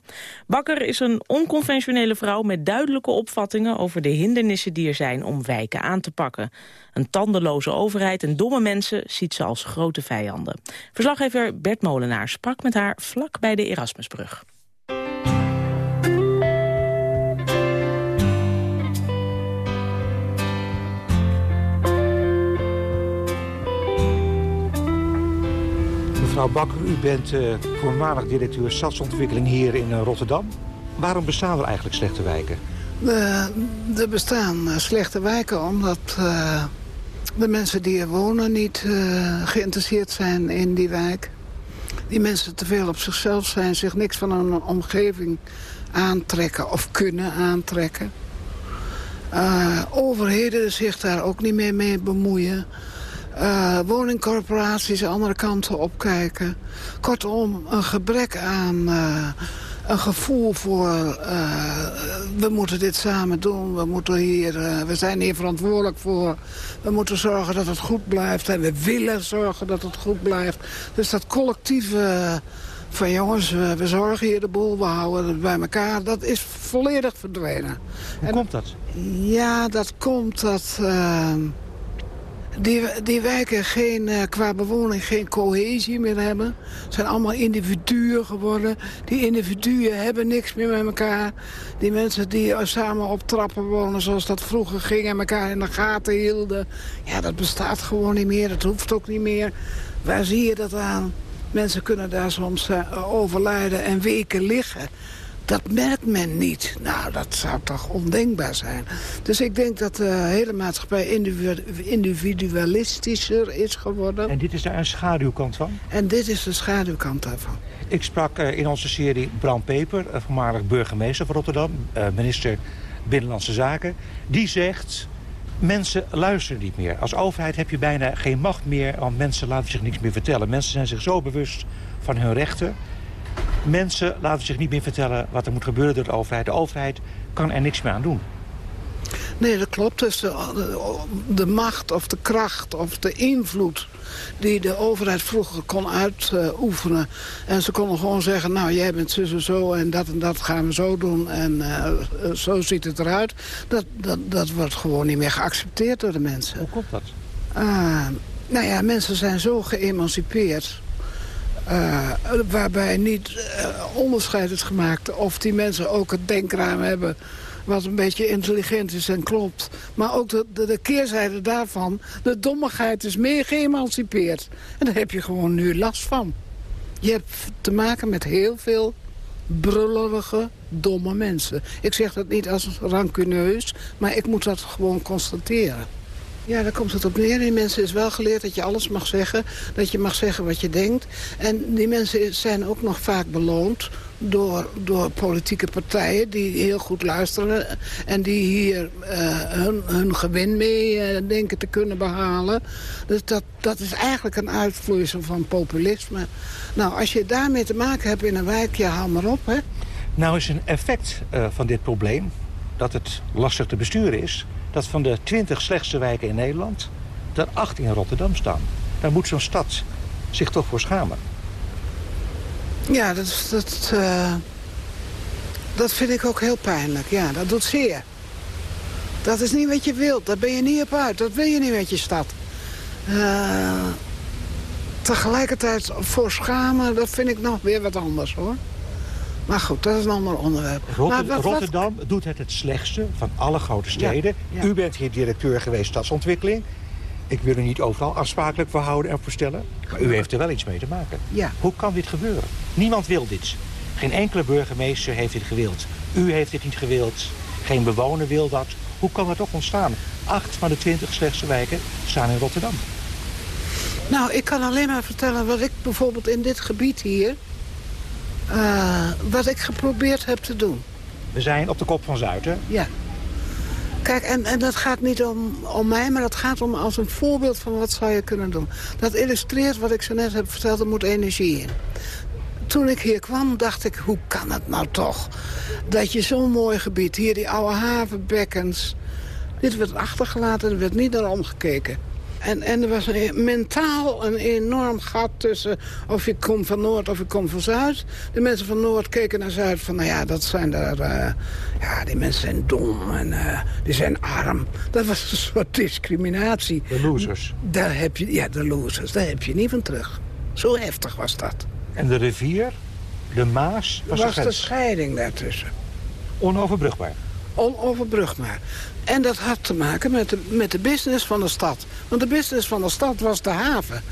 Speaker 2: Bakker is een onconventionele vrouw met duidelijke opvattingen... over de hindernissen die er zijn om wijken aan te pakken. Een tandeloze overheid en domme mensen ziet ze als grote vijanden. Verslaggever Bert Molenaar sprak met haar vlak bij de Erasmusbrug.
Speaker 13: Mevrouw Bakker, u bent uh, voormalig directeur stadsontwikkeling hier in uh, Rotterdam. Waarom bestaan er eigenlijk slechte wijken?
Speaker 10: er bestaan uh, slechte wijken omdat de mensen die er wonen niet geïnteresseerd zijn in die wijk. Die mensen te veel op zichzelf zijn, zich niks van een omgeving aantrekken of kunnen aantrekken. overheden zich daar ook niet meer mee bemoeien uh, woningcorporaties andere kanten opkijken. Kortom, een gebrek aan uh, een gevoel voor... Uh, we moeten dit samen doen, we, moeten hier, we zijn hier verantwoordelijk voor. We moeten zorgen dat het goed blijft en we willen zorgen dat het goed blijft. Dus dat collectieve van jongens, we, we, zorgen hier de boel, we houden het bij elkaar. Dat is volledig verdwenen.
Speaker 13: Hoe en, komt dat?
Speaker 10: Ja, dat komt dat... Uh, die, die wijken geen, uh, qua bewoning geen cohesie meer hebben. Zijn allemaal individuen geworden. Die individuen hebben niks meer met elkaar. Die mensen die samen op trappen wonen zoals dat vroeger ging... en elkaar in de gaten hielden. Ja, dat bestaat gewoon niet meer. Dat hoeft ook niet meer. Waar zie je dat aan? Mensen kunnen daar soms uh, overlijden en weken liggen. Dat merkt men niet. Nou, dat zou toch ondenkbaar zijn. Dus ik denk dat de hele maatschappij individualistischer is geworden.
Speaker 13: En dit is daar een schaduwkant van?
Speaker 10: En dit is de schaduwkant daarvan.
Speaker 13: Ik sprak uh, in onze serie Bram Peper, voormalig burgemeester van Rotterdam... Uh, minister Binnenlandse Zaken. Die zegt, mensen luisteren niet meer. Als overheid heb je bijna geen macht meer, want mensen laten zich niks meer vertellen. Mensen zijn zich zo bewust van hun rechten. Mensen laten zich niet meer vertellen wat er moet gebeuren door de overheid. De overheid kan er niks meer aan doen.
Speaker 10: Nee, dat klopt. Dus de, de, macht of de kracht of de invloed die de overheid vroeger kon uitoefenen. en ze konden gewoon zeggen, nou jij bent zo en zo en dat en dat gaan we zo doen. En uh, zo ziet het eruit. Dat, dat, dat wordt gewoon niet meer geaccepteerd door de mensen.
Speaker 13: Hoe komt dat?
Speaker 10: Uh, nou ja, mensen zijn zo geëmancipeerd. Uh, waarbij niet uh, onderscheid is gemaakt of die mensen ook het denkraam hebben wat een beetje intelligent is en klopt. Maar ook de, de, de, keerzijde daarvan, de dommigheid is meer geëmancipeerd. En daar heb je gewoon nu last van. Je hebt te maken met heel veel brullerige, domme mensen. Ik zeg dat niet als rancuneus, maar ik moet dat gewoon constateren. Ja, daar komt het op neer. Die mensen is wel geleerd dat je alles mag zeggen. Dat je mag zeggen wat je denkt. En die mensen zijn ook nog vaak beloond door, door politieke partijen die heel goed luisteren... en die hier uh, hun, hun gewin mee uh, denken te kunnen behalen. Dus dat, dat is eigenlijk een uitvloeisel van populisme. Nou, als je daarmee te maken hebt in een wijk, ja, haal maar op, hè.
Speaker 13: Nou is een effect uh, van dit probleem, dat het lastig te besturen is... dat van de 20 slechtste wijken in Nederland, er 8 in Rotterdam staan. Daar moet zo'n stad zich toch voor schamen.
Speaker 10: Ja, dat, dat, uh, dat vind ik ook heel pijnlijk. Ja, dat doet zeer. Dat is niet wat je wilt. Daar ben je niet op uit. Dat wil je niet met je stad. Uh, tegelijkertijd voor schamen, dat vind ik nog weer wat anders, hoor. Maar goed, dat is een ander onderwerp.
Speaker 13: Rotter wat, Rotterdam wat... doet het het slechtste van alle grote steden. Ja, ja. U bent hier directeur geweest stadsontwikkeling. Ik wil u niet overal afsprakelijk voor houden en voorstellen. Maar u heeft er wel iets mee te maken.
Speaker 10: Ja.
Speaker 13: Hoe kan dit gebeuren? Niemand wil dit. Geen enkele burgemeester heeft dit gewild. U heeft dit niet gewild. Geen bewoner wil dat. Hoe kan dat toch ontstaan? Acht van de twintig slechtste wijken staan in Rotterdam.
Speaker 10: Nou, ik kan alleen maar vertellen wat ik bijvoorbeeld in dit gebied hier... Uh, wat ik geprobeerd heb te doen.
Speaker 13: We zijn op de kop van Zuid, hè?
Speaker 10: Ja. Kijk, en, en dat gaat niet om, om mij, maar dat gaat om als een voorbeeld van wat zou je kunnen doen. Dat illustreert wat ik zo net heb verteld, er moet energie in. Toen ik hier kwam, dacht ik, hoe kan het nou toch? Dat je zo'n mooi gebied, hier die oude havenbekkens... Dit werd achtergelaten en er werd niet naar omgekeken. En, en er was een, mentaal een enorm gat tussen of je komt van Noord of je komt van Zuid. De mensen van Noord keken naar Zuid van, nou ja, dat zijn daar... Uh, ja, die mensen zijn dom en uh, die zijn arm. Dat was een soort discriminatie.
Speaker 13: De losers.
Speaker 10: Daar heb je, ja, de losers. Daar heb je niet van terug. Zo heftig was dat.
Speaker 13: En de rivier, de Maas, was,
Speaker 10: was de scheiding daartussen.
Speaker 13: Onoverbrugbaar
Speaker 10: onoverbrugbaar. En dat had te maken met de, met de business van de stad. Want de business van de stad was de haven.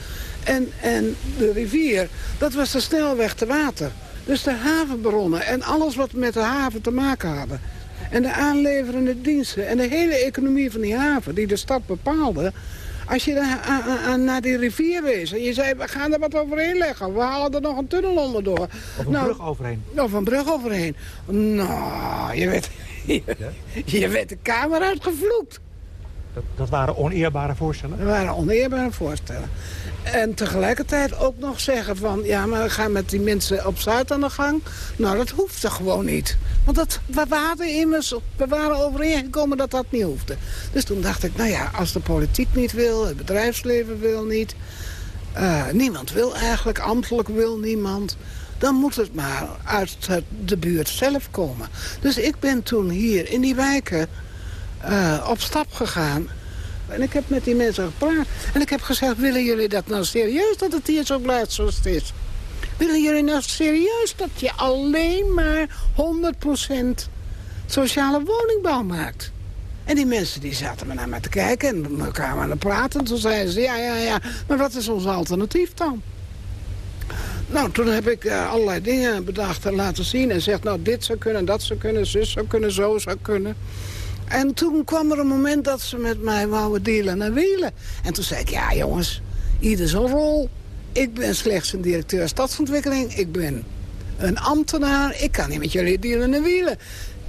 Speaker 10: En, en de rivier, dat was de snelweg te water. Dus de havenbronnen en alles wat met de haven te maken hadden. En de aanleverende diensten en de hele economie van die haven die de stad bepaalde... Als je naar die rivier wees en je zei, we gaan er wat overheen leggen. We halen er nog een tunnel onderdoor.
Speaker 13: Of een nou, brug overheen.
Speaker 10: Of een brug overheen. Nou, je weet, je, je werd de kamer uitgevloekt.
Speaker 13: Dat, dat waren oneerbare voorstellen?
Speaker 10: Dat waren oneerbare voorstellen. En tegelijkertijd ook nog zeggen van... ja, maar we gaan met die mensen op Zuid aan de gang. Nou, dat hoeft er gewoon niet. Want dat, we, waren immers, we waren overeengekomen dat dat niet hoefde. Dus toen dacht ik, nou ja, als de politiek niet wil... het bedrijfsleven wil niet... Uh, niemand wil eigenlijk, ambtelijk wil niemand dan moet het maar uit de buurt zelf komen. Dus ik ben toen hier in die wijken uh, op stap gegaan. En ik heb met die mensen gepraat. En ik heb gezegd, willen jullie dat nou serieus dat het hier zo blijft zoals het is? Willen jullie nou serieus dat je alleen maar 100% sociale woningbouw maakt? En die mensen die zaten me naar me te kijken en met elkaar aan het praten. Toen zeiden ze, ja, ja, ja, maar wat is ons alternatief dan? Nou, toen heb ik uh, allerlei dingen bedacht en laten zien. En zegt, nou, dit zou kunnen, dat zou kunnen, zus zou kunnen, zo zou kunnen. En toen kwam er een moment dat ze met mij wouden dealen en wielen. En toen zei ik, ja jongens, ieder zijn rol. Ik ben slechts een directeur stadsontwikkeling. Ik ben een ambtenaar. Ik kan niet met jullie dealen en wielen.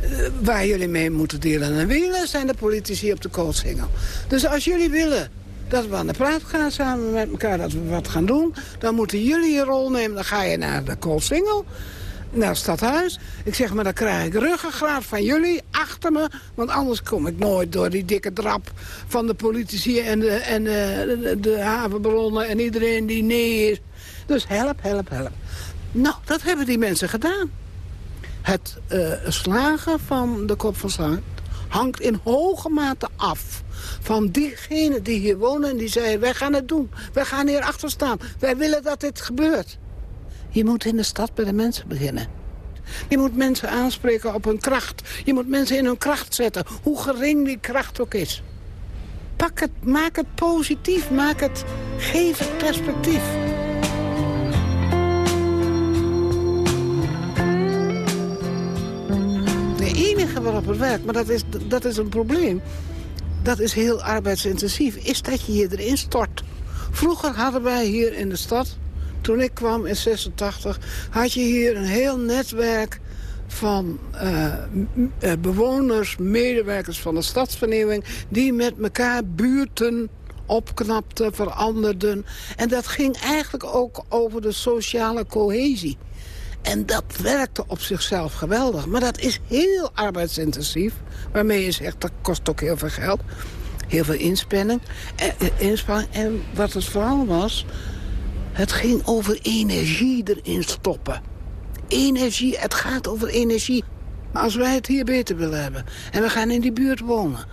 Speaker 10: Uh, waar jullie mee moeten dealen en wielen zijn de politici op de koolsingel. Dus als jullie willen dat we aan de praat gaan samen met elkaar, dat we wat gaan doen... dan moeten jullie je rol nemen. Dan ga je naar de koolsingel naar het stadhuis. Ik zeg, maar dan krijg ik ruggengraat van jullie achter me. Want anders kom ik nooit door die dikke drap van de politici en de, en de, de, havenbronnen en iedereen die nee is. Dus help, help, help. Nou, dat hebben die mensen gedaan. Het uh, slagen van de kop van slang hangt in hoge mate af van diegenen die hier wonen... en die zeiden, wij gaan het doen. Wij gaan hier achter staan. Wij willen dat dit gebeurt. Je moet in de stad bij de mensen beginnen. Je moet mensen aanspreken op hun kracht. Je moet mensen in hun kracht zetten, hoe gering die kracht ook is. Pak het, maak het positief, maak het, geef het perspectief. De enige waarop het werkt, maar dat is, dat is een probleem... dat is heel arbeidsintensief, is dat je je erin stort. Vroeger hadden wij hier in de stad toen ik kwam in 86 had je hier een heel netwerk van uh, uh, bewoners, medewerkers van de stadsvernieuwing... die met elkaar buurten opknapten, veranderden. En dat ging eigenlijk ook over de sociale cohesie. En dat werkte op zichzelf geweldig. Maar dat is heel arbeidsintensief. Waarmee je zegt, dat kost ook heel veel geld. Heel veel inspanning. En, eh, inspanning. en wat het vooral was... Het ging over energie erin stoppen. Energie, het gaat over energie. Als wij het hier beter willen hebben en we gaan in die buurt wonen...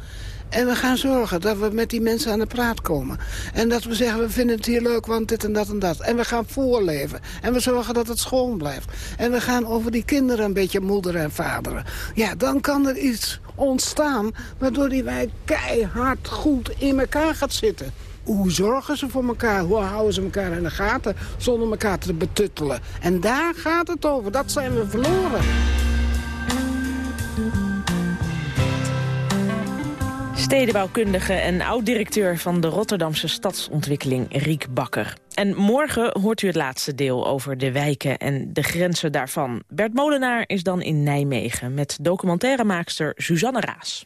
Speaker 10: En we gaan zorgen dat we met die mensen aan de praat komen. En dat we zeggen, we vinden het hier leuk, want dit en dat en dat. En we gaan voorleven. En we zorgen dat het schoon blijft. En we gaan over die kinderen een beetje moederen en vaderen. Ja, dan kan er iets ontstaan... waardoor die wijk keihard goed in elkaar gaat zitten hoe zorgen ze voor elkaar? Hoe houden ze elkaar in de gaten zonder elkaar te betuttelen? En daar gaat het over. Dat zijn we verloren.
Speaker 2: Stedenbouwkundige en oud-directeur van de Rotterdamse stadsontwikkeling Riek Bakker. En morgen hoort u het laatste deel over de wijken en de grenzen daarvan. Bert Molenaar is dan in Nijmegen met documentairemaakster Suzanne Raas.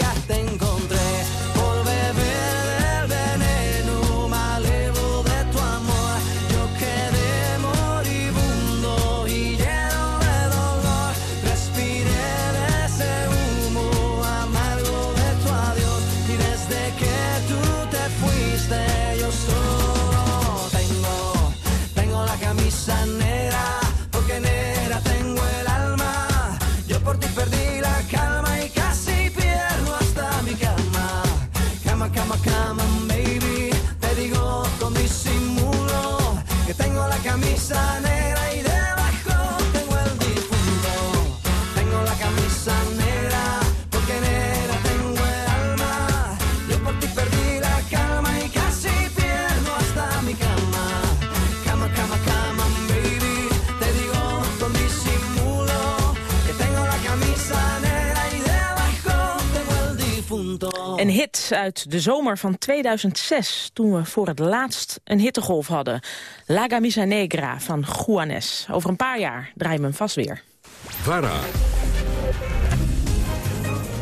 Speaker 2: Uit de zomer van 2006, toen we voor het laatst een hittegolf hadden. La Camisa Negra van Juanes. Over een paar jaar draaien we hem vast weer.
Speaker 1: VARA.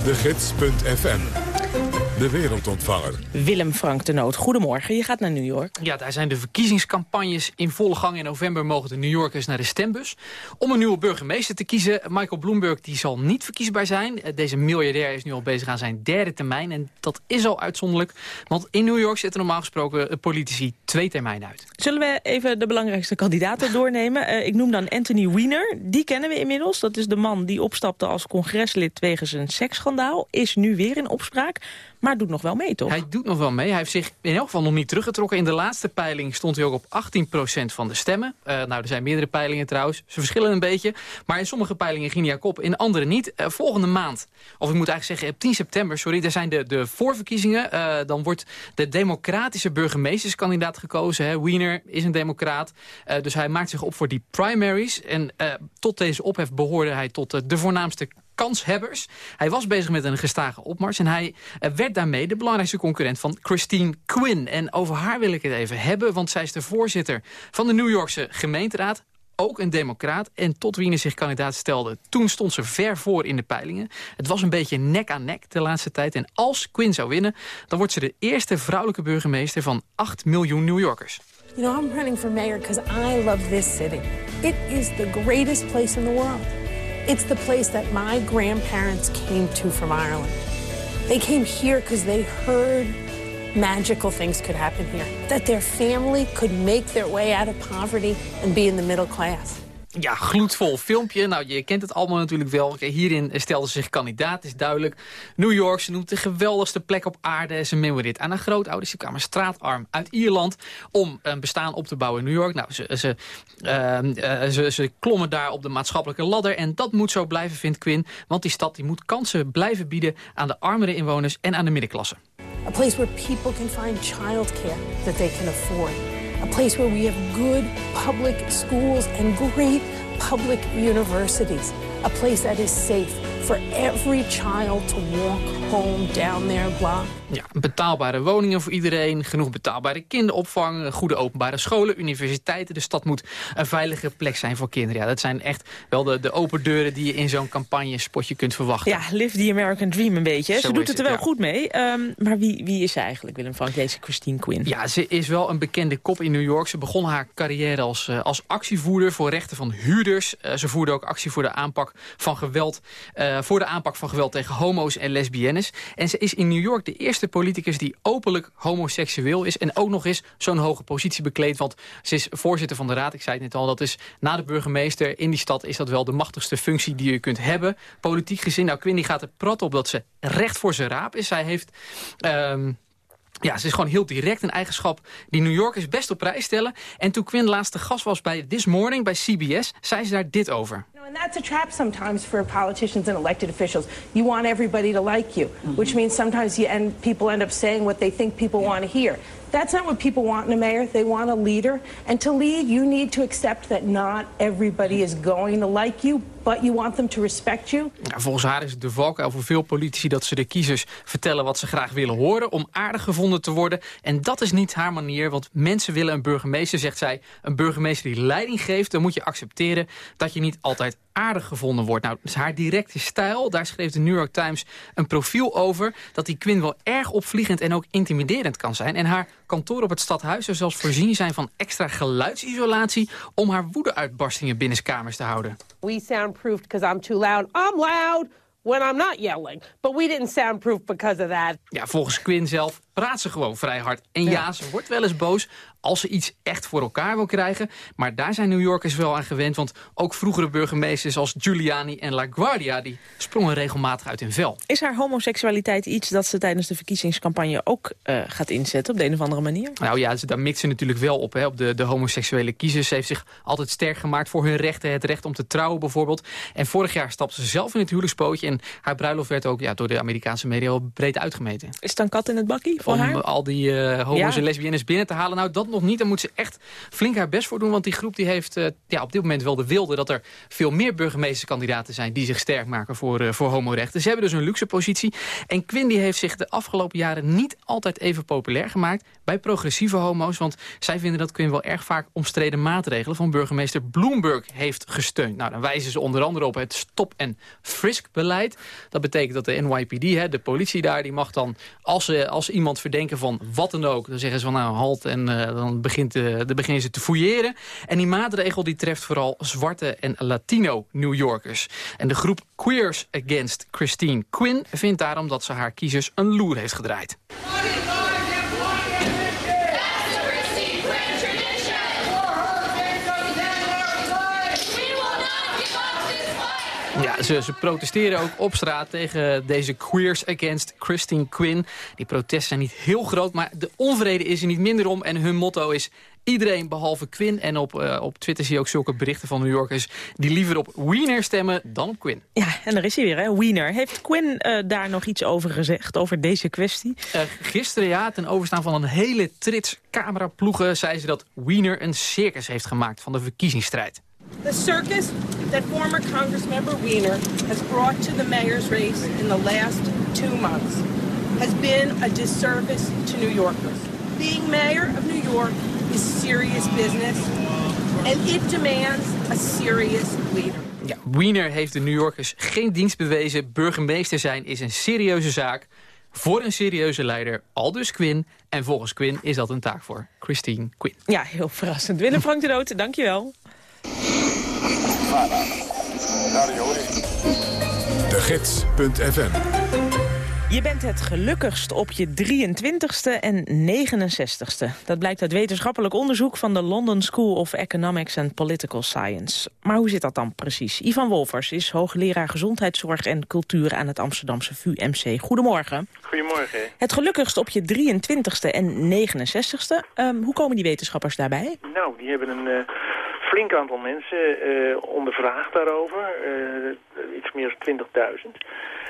Speaker 1: De Gids.fm. De wereldontvanger.
Speaker 2: Willem Frank de Noot, goedemorgen. Je gaat naar New York.
Speaker 14: Ja, daar zijn de verkiezingscampagnes in volle gang. In november mogen de New Yorkers naar de stembus. Om een nieuwe burgemeester te kiezen. Michael Bloomberg die zal niet verkiesbaar zijn. Eh, Deze miljardair is nu al bezig aan zijn derde termijn. En dat is al uitzonderlijk. Want in New York zitten normaal gesproken politici twee termijnen uit.
Speaker 2: Zullen we even de belangrijkste kandidaten doornemen? Eh, ik noem dan Anthony Weiner. Die kennen we inmiddels. Dat is de man die opstapte als congreslid wegens een seksschandaal. Is nu weer in opspraak, maar doet nog wel mee, toch?
Speaker 14: Hij doet nog wel mee. Hij heeft zich in elk geval nog niet teruggetrokken. In de laatste peiling stond hij ook op 18% van de stemmen. Eh, nou, er zijn meerdere peilingen trouwens. Ze verschillen een beetje. Maar in sommige peilingen ging hij kop, in andere niet. Eh, volgende maand, of ik moet eigenlijk zeggen op 10 september, sorry, daar zijn de, de voorverkiezingen. Eh, dan wordt de democratische burgemeesterskandidaat gekozen. Hè. Wiener is een democraat. Dus hij maakt zich op voor die primaries. En tot deze ophef behoorde hij tot de voornaamste kanshebbers. Hij was bezig met een gestage opmars en hij eh, werd daarmee de belangrijkste concurrent van Christine Quinn. En over haar wil ik het even hebben, want zij is de voorzitter van de New Yorkse gemeenteraad. Ook een democraat. En tot Wiener zich kandidaat stelde, toen stond ze ver voor in de peilingen. Het was een beetje nek aan nek de laatste tijd. En als Quinn zou winnen, dan wordt ze de eerste vrouwelijke burgemeester van 8 miljoen New Yorkers.
Speaker 15: You know, I'm running for mayor because I love this city. It is the greatest place in the world. It's the place that my grandparents came to from Ireland. They came here because they heard magical things could happen here. That their family could make their way out of poverty and be in the middle class.
Speaker 14: Ja, gloedvol filmpje. Nou, je kent het allemaal natuurlijk wel. Hierin stelde zich kandidaat, is duidelijk. New York, ze noemt de geweldigste plek op aarde. Ze memoreert aan haar grootouders. Ze kwamen straatarm uit Ierland om een bestaan op te bouwen in New York. Nou, ze, ze, uh, uh, ze, ze klommen daar op de maatschappelijke ladder. En dat moet zo blijven, vindt Quinn. Want die stad die moet kansen blijven bieden aan de armere inwoners en aan de middenklasse.
Speaker 15: A place where people can find childcare that they can afford. A place where we have good public schools and great public universities. A place that is safe for every child to walk home down their block
Speaker 14: Ja, betaalbare woningen voor iedereen, genoeg betaalbare kinderopvang... goede openbare scholen, universiteiten. De stad moet een veilige plek zijn voor kinderen. Ja, dat zijn echt wel de, de open deuren die je in zo'n campagne-spotje kunt verwachten.
Speaker 2: Ja, live the American Dream een beetje.
Speaker 14: Zo
Speaker 2: Ze doet het er
Speaker 14: het,
Speaker 2: wel
Speaker 14: ja.
Speaker 2: goed mee. Ehm, maar wie, wie is ze eigenlijk, Willem Frank, deze Christine Quinn?
Speaker 14: Ja, ze is wel een bekende kop in New York. Ze begon haar carrière als, eh, als actievoerder voor rechten van huurders. Eh, ze voerde ook actie voor de aanpak van geweld, eh, voor de aanpak van geweld tegen homo's en lesbiennes. En ze is in New York de eerste politicus die openlijk homoseksueel is en ook nog eens zo'n hoge positie bekleedt. Want ze is voorzitter van de raad. Ik zei het net al, dat is na de burgemeester in die stad is dat wel de machtigste functie die je kunt hebben. Politiek gezien, nou Quinn die gaat er prat op dat ze recht voor zijn raap is. Zij heeft... ehm, ja, ze is gewoon heel direct. Een eigenschap die New Yorkers best op prijs stellen. En toen Quinn laatste gast was bij This Morning, bij CBS... zei ze daar dit over.
Speaker 15: And that's a trap sometimes for politicians and elected officials. You want everybody to like you, which means sometimes you end, people end up saying what they think people want to hear. That's not what people want in a mayor. They want a leader. And to lead, you need to accept that not everybody is going to like you, but you want them to respect you.
Speaker 14: Ja, volgens haar is het de valkuil voor veel politici... dat ze de kiezers vertellen wat ze graag willen horen... om aardig gevonden te worden. En dat is niet haar manier, want mensen willen een burgemeester, zegt zij... een burgemeester die leiding geeft, dan moet je accepteren... dat je niet altijd aardig gevonden wordt. Nou, dus haar directe stijl, daar schreef de New York Times een profiel over... dat die Quinn wel erg opvliegend en ook intimiderend kan zijn. En haar kantoor op het stadhuis zou zelfs voorzien zijn van extra geluidsisolatie... om haar woedeuitbarstingen binnenskamers te houden.
Speaker 15: We soundproofed because I'm too loud. I'm loud when I'm not yelling. But we didn't soundproof because of that.
Speaker 14: Ja, volgens Quinn zelf praat ze gewoon vrij hard. En ja, ze wordt wel eens boos als ze iets echt voor elkaar wil krijgen. Maar daar zijn New Yorkers wel aan gewend. Want ook vroegere burgemeesters als Giuliani en LaGuardia... die sprongen regelmatig uit hun vel.
Speaker 2: Is haar homoseksualiteit iets dat ze tijdens de verkiezingscampagne ook eh, gaat inzetten op de een of andere manier?
Speaker 14: Nou ja, daar mikt ze natuurlijk wel op, hè, op de, de homoseksuele kiezers. Ze heeft zich altijd sterk gemaakt voor hun rechten. Het recht om te trouwen bijvoorbeeld. En vorig jaar stapte ze zelf in het huwelijkspootje. En haar bruiloft werd ook ja, door de Amerikaanse media breed uitgemeten.
Speaker 2: Is het een kat in het bakkie voor
Speaker 14: om
Speaker 2: haar?
Speaker 14: al die eh, homo's
Speaker 2: Ja.
Speaker 14: en lesbiennes binnen te halen. Nou, dat nog niet. Daar moet ze echt flink haar best voor doen. Want die groep die heeft eh, ja, op dit moment wel de wilde... dat er veel meer burgemeesterskandidaten zijn... die zich sterk maken voor, eh, voor homorechten. Ze hebben dus een luxe positie. En Quinn die heeft zich de afgelopen jaren niet altijd even populair gemaakt... bij progressieve homo's. Want zij vinden dat Quinn wel erg vaak omstreden maatregelen... van burgemeester Bloomberg heeft gesteund. Nou, dan wijzen ze onder andere op het stop- en frisk-beleid. Dat betekent dat de NYPD, hè, de politie daar... die mag dan, als ze, als iemand verdenken van wat dan ook... dan zeggen ze van nou, halt en eh, dan, begint, eh, dan beginnen ze te fouilleren. En die maatregel die treft vooral zwarte en Latino New Yorkers. En de groep Queers Against Christine Quinn vindt daarom dat ze haar kiezers een loer heeft gedraaid. Ja, ze, ze protesteren ook op straat tegen deze Queers Against Christine Quinn. Die protesten zijn niet heel groot, maar de onvrede is er niet minder om. En hun motto is iedereen behalve Quinn. En op, eh, op Twitter zie je ook zulke berichten van New Yorkers... die liever op Wiener stemmen dan op Quinn.
Speaker 2: Ja, en daar is hij weer, hè, Wiener. Heeft Quinn eh, daar nog iets over gezegd, over deze kwestie?
Speaker 14: Eh, gisteren, ja, ten overstaan van een hele trits cameraploegen... zei ze dat Wiener een circus heeft gemaakt van de verkiezingsstrijd.
Speaker 15: The circus that former Congressmember Weiner has brought to the mayor's race in the last two months has been a disservice to New Yorkers. Being mayor of New York is serious business, and it demands a serious leader.
Speaker 14: Ja, Wiener heeft de New Yorkers geen dienst bewezen. Burgemeester zijn is een serieuze zaak. Voor een serieuze leider, aldus Quinn. En volgens Quinn is dat een taak voor Christine Quinn.
Speaker 2: Ja, heel verrassend. Willem Frank de Noot, dankjewel.
Speaker 1: De Gids.fm
Speaker 2: Je bent het gelukkigst op je 23ste en 69ste. Dat blijkt uit wetenschappelijk onderzoek van de London School of Economics and Political Science. Maar hoe zit dat dan precies? Ivan Wolfers is hoogleraar gezondheidszorg en cultuur aan het Amsterdamse VUMC. Goedemorgen.
Speaker 16: Goedemorgen.
Speaker 2: Het gelukkigst op je 23ste en 69ste. Ehm, hoe komen die wetenschappers daarbij?
Speaker 16: Nou, die hebben een eh, flink aantal mensen eh, ondervraagd daarover. eh, iets meer dan 20.000.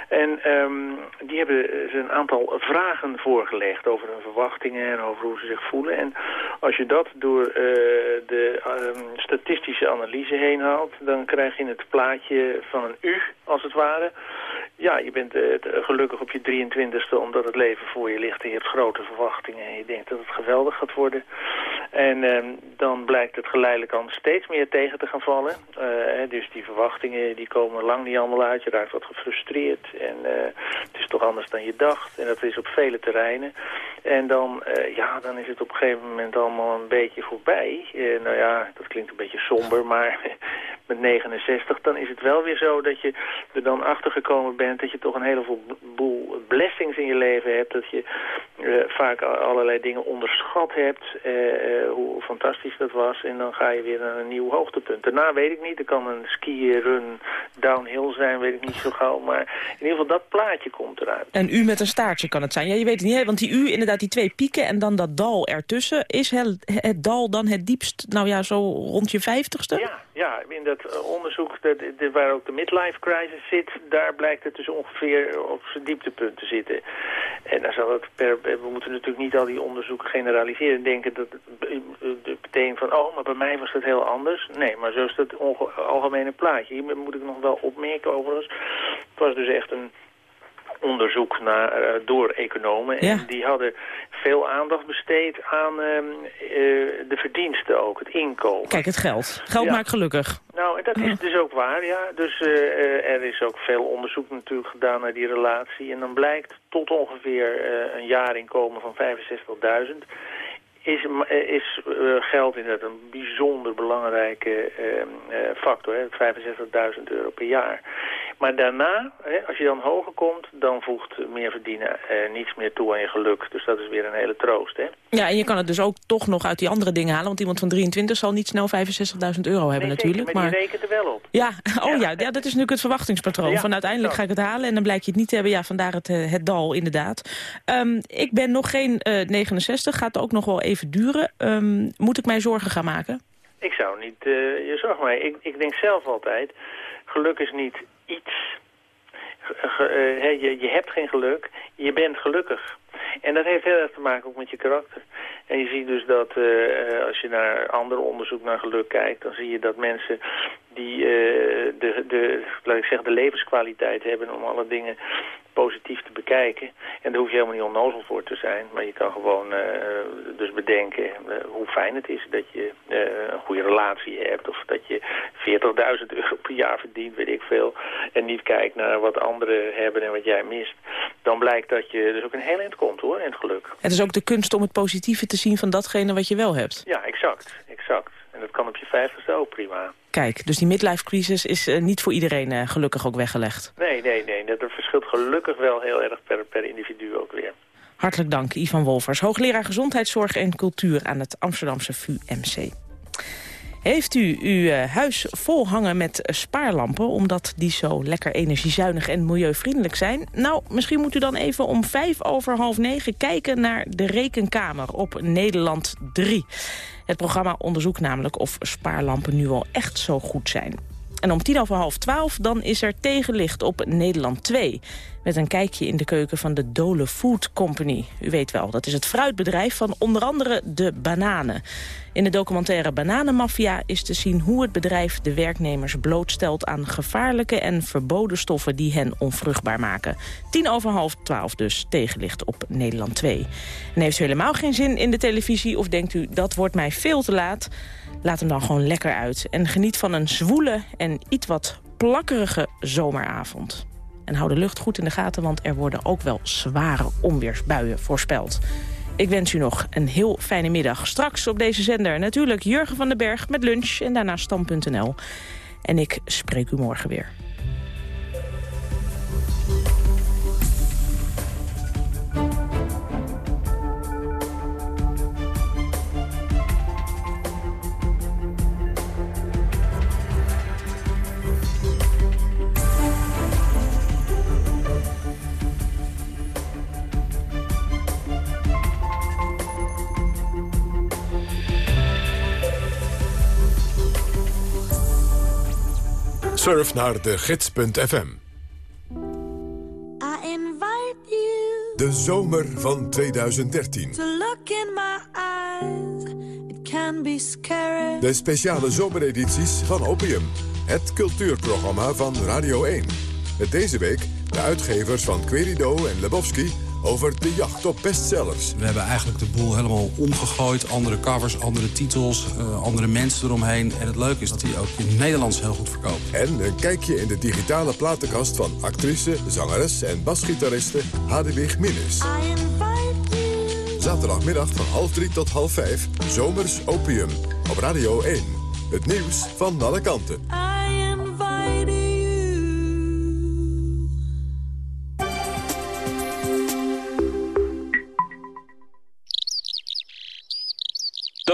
Speaker 16: En ehm, die hebben ze een aantal vragen voorgelegd over hun verwachtingen en over hoe ze zich voelen. En als je dat door eh, de ehm, statistische analyse heen haalt, dan krijg je het plaatje van een U, als het ware. Ja, je bent uh, gelukkig op je 23ste omdat het leven voor je ligt en je hebt grote verwachtingen en je denkt dat het geweldig gaat worden. En uh, dan blijkt het geleidelijk aan steeds meer tegen te gaan vallen. Uh, dus die verwachtingen die komen lang niet allemaal uit. Je raakt wat gefrustreerd en het is toch anders dan je dacht. En dat is op vele terreinen. En dan, ja, dan is het op een gegeven moment allemaal een beetje voorbij. nou ja, dat klinkt een beetje somber, maar met 69 dan is het wel weer zo dat je er dan achter gekomen bent dat je toch een heleboel blessings in je leven hebt. Dat je uh, vaak allerlei dingen onderschat hebt. Uh, uh, hoe fantastisch dat was. En dan ga je weer naar een nieuw hoogtepunt. Daarna weet ik niet. Er kan een ski run downhill zijn. Weet ik niet zo gauw. Maar in ieder geval dat plaatje komt eruit.
Speaker 2: En u met een staartje kan het zijn. Ja, je weet het niet. Hè? Want die u, inderdaad die twee pieken en dan dat dal ertussen. Is het, het dal dan het diepst, nou ja, zo rond je vijftigste?
Speaker 16: Ja, ja, in dat onderzoek dat, waar ook de midlife crisis zit, daar blijkt het dus ongeveer op zijn dieptepunt te zitten. En dan zal het per, we moeten natuurlijk niet al die onderzoeken generaliseren en denken dat het meteen van, oh, maar bij mij was het heel anders. Nee, maar zo is het algemene plaatje. Hier moet ik nog wel opmerken overigens. Het was dus echt een onderzoek naar, uh, door economen. En die hadden veel aandacht besteed aan uh, de verdiensten ook, het inkomen.
Speaker 2: Kijk, het geld. Geld maakt gelukkig.
Speaker 16: Nou, en dat is dus ook waar, ja. Dus uh, er is ook veel onderzoek natuurlijk gedaan naar die relatie. En dan blijkt tot ongeveer een jaarinkomen van 65.000 is, is uh, geld inderdaad een bijzonder belangrijke uh, factor, 65.000 euro per jaar. Maar daarna, hè, als je dan hoger komt, dan voegt meer verdienen eh, niets meer toe aan je geluk. Dus dat is weer een hele troost. Hè?
Speaker 2: Ja, en je kan het dus ook toch nog uit die andere dingen halen. Want iemand van 23 zal niet snel 65.000 euro hebben natuurlijk.
Speaker 16: Maar, maar je rekent er wel op.
Speaker 2: Ja, oh ja, ja. dat is natuurlijk het verwachtingspatroon. van uiteindelijk ga ik het halen en dan blijkt je het niet te hebben. Ja, vandaar het, eh, het dal inderdaad. Um, ik ben nog geen uh, 69, gaat ook nog wel even duren. Um, moet ik mij zorgen gaan maken?
Speaker 16: Ik zou niet uh, je zorgen maken. Ik, ik denk zelf altijd, geluk is niet iets. Uh, je, je hebt geen geluk, je bent gelukkig. En dat heeft heel erg te maken ook met je karakter. En je ziet dus dat uh, als je naar ander onderzoek naar geluk kijkt... dan zie je dat mensen die uh, de, de, laat ik zeggen, de levenskwaliteit hebben... om alle dingen positief te bekijken. En daar hoef je helemaal niet onnozel voor te zijn. Maar je kan gewoon uh, dus bedenken uh, hoe fijn het is dat je uh, een goede relatie hebt. Of dat je 40.000 euro per jaar verdient, weet ik veel. En niet kijkt naar wat anderen hebben en wat jij mist. Dan blijkt dat je dus ook een heel eind komt hoor, in het geluk.
Speaker 2: Het is ook de kunst om het positieve te zien van datgene wat je wel hebt.
Speaker 16: Ja, exact. exact. En dat kan op je vijftigste ook prima.
Speaker 2: Kijk, dus die midlife crisis is uh, niet voor iedereen uh, gelukkig ook weggelegd.
Speaker 16: Nee, nee, verschilt gelukkig wel heel erg per, per individu ook weer.
Speaker 2: Hartelijk dank, Ivan Wolfers, hoogleraar gezondheidszorg en cultuur aan het Amsterdamse VUMC. Heeft u uw uh, huis vol hangen met spaarlampen... omdat die zo lekker energiezuinig en milieuvriendelijk zijn? Nou, misschien moet u dan even om vijf over half negen... kijken naar de Rekenkamer op Nederland 3. Het programma onderzoekt namelijk of spaarlampen nu al echt zo goed zijn. En om tien over half twaalf dan is er tegenlicht op Nederland 2. Met een kijkje in de keuken van de Dole Food Company. U weet wel, dat is het fruitbedrijf van onder andere de bananen. In de documentaire Bananenmafia is te zien hoe het bedrijf de werknemers blootstelt aan gevaarlijke en verboden stoffen die hen onvruchtbaar maken. Tien over half twaalf dus, tegenlicht op Nederland 2. En heeft u helemaal geen zin in de televisie of denkt u dat wordt mij veel te laat? Laat hem dan gewoon lekker uit en geniet van een zwoele en iets wat plakkerige zomeravond. En hou de lucht goed in de gaten, want er worden ook wel zware onweersbuien voorspeld. Ik wens u nog een heel fijne middag. Straks op deze zender natuurlijk Jurgen van den Berg met lunch en daarna Stam.nl. En ik spreek u morgen weer.
Speaker 1: Surf naar de gids.fm. De zomer van 2013. De speciale zomeredities van Opium. Het cultuurprogramma van Radio 1. Met deze week De uitgevers van Querido en Lebowski over de jacht op bestsellers.
Speaker 3: We hebben eigenlijk de boel helemaal omgegooid. Andere covers, andere titels, uh, andere mensen eromheen. En het leuke is dat hij ook in het Nederlands heel goed verkoopt.
Speaker 1: En een kijkje in de digitale platenkast van actrice, zangeres en basgitariste Hadewig Minnes. Zaterdagmiddag van half drie tot half vijf, Zomers Opium. Op Radio 1. Het nieuws van alle kanten.